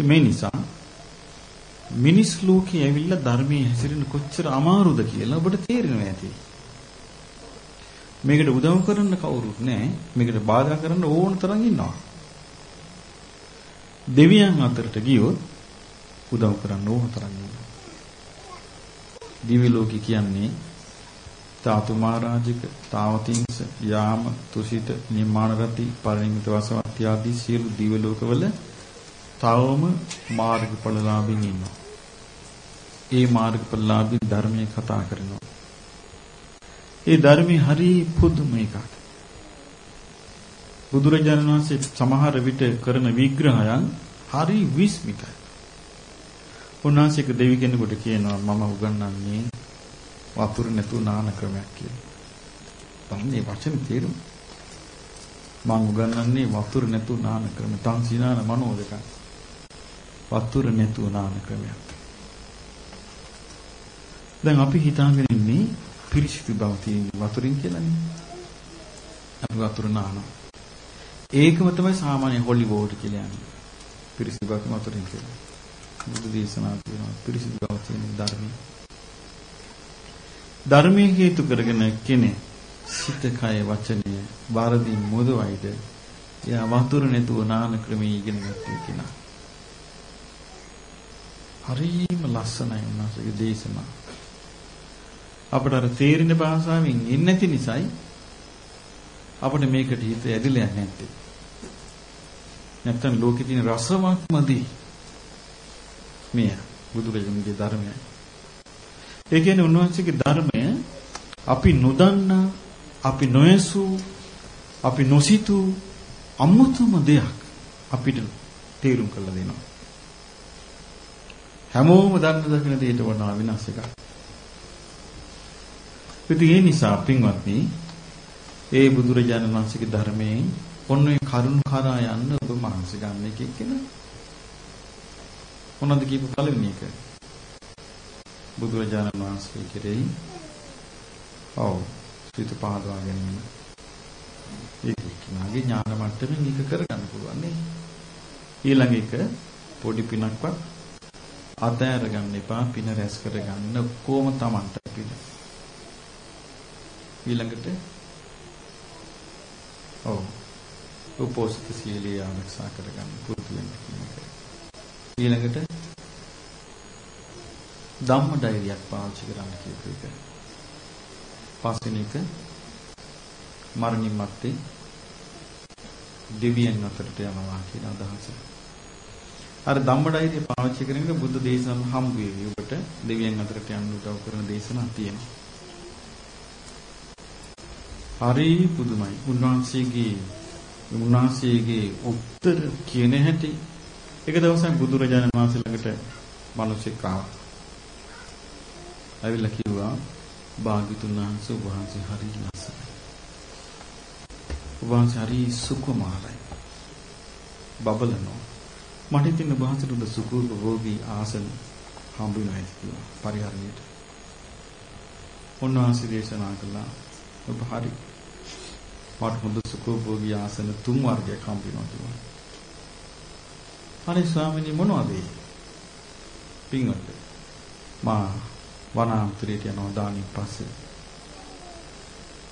A: මේ නිසා මිනිස් ලෝකේ ඇවිල්ලා ධර්මයේ හැසිරෙන කොච්චර අමාරුද කියලා ඔබට තේරෙනවා ඇති. මේකට උදව් කරන්න කවුරුත් නැහැ. මේකට බාධා කරන්න ඕන තරම් ඉන්නවා. දෙවියන් අතරට ගියොත් උදව් කරන්න ඕන තරම් ඉන්නවා. දිවි ලෝකේ කියන්නේ ධාතු මහරජික, තාවතිංස, යාම, තුසිත, නිර්මාණ රති, පරිණිමිත වසවත්ති ආදී සියලු දිව ලෝකවල තවම මාර්ගඵලලාභින් ඉන්නවා. ඒ මාර්ගඵලලාභින් ධර්මයේ කතා කරනවා. ඒ ධර්මයේ හරි පුදුම එකක්. බුදුරජාණන් වහන්සේ සමහර විට කරන විග්‍රහයන් හරි විස්මිතයි. උන්වහන්සේක දෙවි කෙනෙකුට කියනවා මම උගන්වන්නේ වතුර නැතුව නාන ක්‍රමයක් කියලා. බලන්නේ වචන තේරුම. මම උගන්වන්නේ වතුර නැතුව නාන ක්‍රම. තංසිනාන මනෝදක. වතුර නැතුව නාන ක්‍රමයක්. දැන් අපි හිතාගෙන ඉන්නේ පිරිසිදු බව තියෙන වතුරින් කියලානේ. අපි වතුර නානවා. ඒකම තමයි සාමාන්‍ය හොලි වෝටර් කියලා යන්නේ. පිරිසිදු බව වතුරින් කියලා. බුදු දේශනා කියනවා පිරිසිදු බව තියෙන ධර්මයේ ධර්මයේ හේතු කරගෙන කෙනෙක් සිත කය වචනය වරදින් මුදවයිද එයා වතුර නැතුව නාන ක්‍රමී ඉගෙන ගන්න කෙනා. හරිම ලස්සනයි උන්වහන්සේගේ දේශනා. අපට අර තේරෙන භාෂාවෙන් ඉන්නේ නැති නිසායි අපිට මේකට හිත ඇදිලා යන්නේ නැත්තේ. නැත්තම් ලෝකේ තියෙන රසවත්මදී මෙය බුදුරජාණන්ගේ ධර්මයයි. ඒ කියන්නේ උන්වහන්සේගේ ධර්මය අපි නොදන්නා, අපි නොයසු, අපි නොසිතු අමුතුම දෙයක් අපිට තේරුම් කරලා දෙනවා. හැමෝම දන්න දකින දෙයට වඩා විනාශ එකක්. ඉතින් ඒ නිසා පින්වත්නි, ඒ බුදුරජාණන් වහන්සේගේ ධර්මයෙන් ඔන්නේ කරුණ කරා යන්න ඔබ මහන්සි ගන්න එක එක්කෙනා. මොනවද කියපු පළවෙනි එක? බුදුරජාණන් වහන්සේ කෙරෙහි ඔව් සිත පහදවා ගැනීම. ඒක කිනාගේ ඥාන මට්ටමින් එක කරගන්න පුළුවන් නේ. ඊළඟ එක පොඩි පිනක්වත් අතෑර ගන්න එපා පින රැස් කරගන්න කොහොම Tamanට පින. ඊළඟට ඔව් උපෝසත සීලිය ආරක්ෂා කරගන්න පුරුදු වෙන්න කියන එක. ඊළඟට ධම්ම ධෛර්යයක් පාවිච්චි කරන්න කියපු එක. පස්වෙනි එක මරණින් මත්තේ දෙවියන් අතරට යනවා කියන අදහස. අර ධම්මඩයිදී පාවිච්චි කරගෙන බුද්ධ දේශනාව හම්බ වෙවි. ඔබට දෙවියන් අතරට යන්න උදව් කරන දේශනා තියෙනවා. හරි පුදුමයි. උන්වහන්සේගේ උන්වහන්සේගේ උත්තර කියන හැටි එක දවසක් බුදුරජාණන් වහන්සේ ළඟට මිනිසෙක් ආවා. ඇවිල්ලා කිව්වා භාග්‍යතුන් වහන්සේ ඔබ වහන්සේ හරි ලස්සනයි. ඔබ වහන්සේ හරි සුකුමාරයි. බබලනවා. මට ඉතින් ඔබ වහන්සේට උද සුකුභෝගී ආසන හම්බුනේ කියලා පරිහරණයට. උන්වහන්සේ දේශනා කළා ඔබ හරි. මට හොඳ සුකුභෝගී ආසන තුන් වර්ගයක් හම්බුනවා කියලා. අනේ ස්වාමීනි මොනවද ඒ? පින්වත්. මා වනාන්තරයට යනවා දානින් පස්සේ.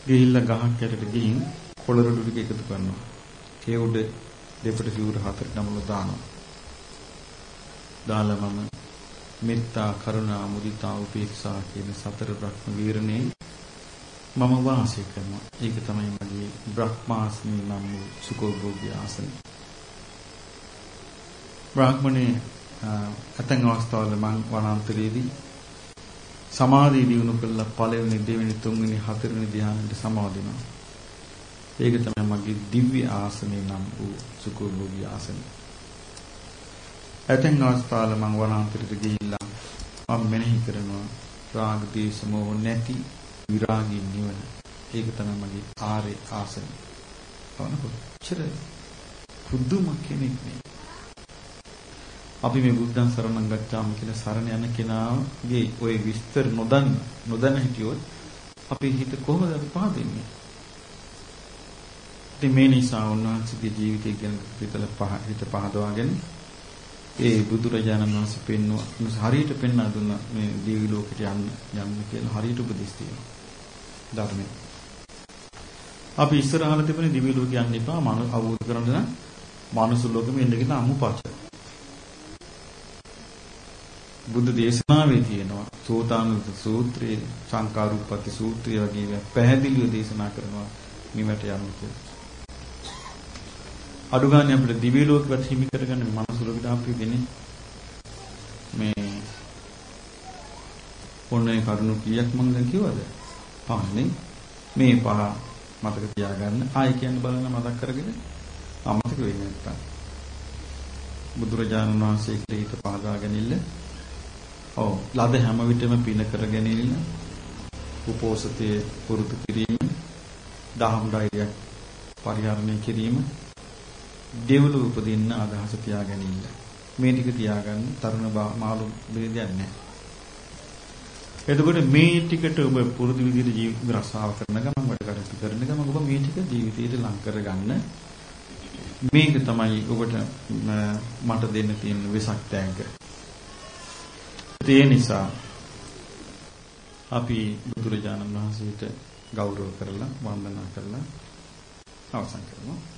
A: ගිහිල්ලා ගහක් යටට ගිහින් කොළරොඩු ටික එකතු කරනවා. ඒ උඩ දෙපට සිවුර හතර නමල දානවා. දාලා මම මෙත්තා කරුණා මුදිතා උපේක්ෂා කියන සතර බ්‍රහ්ම වීරණේ මම වාසය කරනවා. ඒක තමයි මගේ බ්‍රහ්මාස්මී නම් වූ සුඛෝභෝගී ආසන. බ්‍රාහ්මණේ අතං අවස්ථාවල මං වනාන්තරයේදී සමාධිය දිනු කළා පළවෙනි දෙවෙනි තුන්වෙනි හතරවෙනි ධ්‍යානෙට සමාදිනවා. ඒක තමයි මගේ දිව්‍ය ආසනේ නම් වූ සුඛෝභෝගී ආසනය. ඇතැන් අවස්ථාවල මම වනාන්තරයට ගිහිල්ලා මම මෙනෙහි කරනවා රාග දේශ මොහ නැති විරාගී නිවන. ඒක තමයි මගේ ආර්ය ආසනය. වනකොච්චර පුදුම කෙනෙක් නේ. අපි මේ බුද්ධං සරණං ගච්ඡාමි කියන සරණ යන කෙනාගේ ওই විස්තර නොදන්න නොදන්න හිටියොත් අපේ හිත කොහොමද අපි පහදින්නේ? ඉතින් මේ නිසා උන්වහන්සේගේ ජීවිතය ගැන හිතල පහ හිත පහදවාගෙන ඒ බුදුරජාණන් වහන්සේ පෙන්වුවා හරියට පෙන්වා දුන්නා මේ දිවි ලෝකෙට යන්න යන්න කියලා හරියට උපදෙස් තියෙනවා. ධර්මයේ. අපි ඉස්සරහට තිබුණේ දිවි ලෝකෙ යන්න එපා මන අවබෝධ කරගන්න නම් මානස ලෝකෙම ඉන්න කියලා අමුපච්ච. බුද්ධ දේශනාවේ තියෙනවා සෝතානුත් සූත්‍රයේ සංකාරුප්පති සූත්‍රය වගේ පැහැදිලිව දේශනා කරනවා නිවට යන්න කියලා. අඩු ගන්න අපිට දිව්‍ය ලෝකෙවත් හිමි කරගන්න මනස ලෝකෙට ආපු දෙන්නේ මේ ඔන්නේ කරුණු කීයක් මම දැන් කිව්වද? පහනේ මේ පහ මතක තියාගන්න. ආයෙ කියන්න බලන්න මතක් කරගෙන අමතක වෙන්නේ නැත්තම්. බුදුරජාණන් වහන්සේ ක්‍රීත පහදාගෙන ඉල්ල. ඔව් ලද හැම විටම පින කරගෙන ඉන්න. උපෝසතයේ පුරුදු කිරීම, දහම් ධෛර්යයක් පරිහරණය කිරීම දෙවලු උපදින්න අදහස තියාගෙන ඉන්න. මේ ටික තියාගන්න තරුණ මාළු බෙදයක් නැහැ. එතකොට මේ ටිකට ඔබ පුරුදු විදිහට ජීවිත රසාව කරන ගමන් වැඩ කටයුතු කරන ගමන් ඔබ මේ ටික ජීවිතයට ලං කරගන්න මේක තමයි ඔබට මට දෙන්න තියෙන වෙසක් තෑග්ග. ඒ නිසා අපි බුදුරජාණන් වහන්සේට ගෞරව කරලා වන්දනා කරලා අවසන් කරනවා.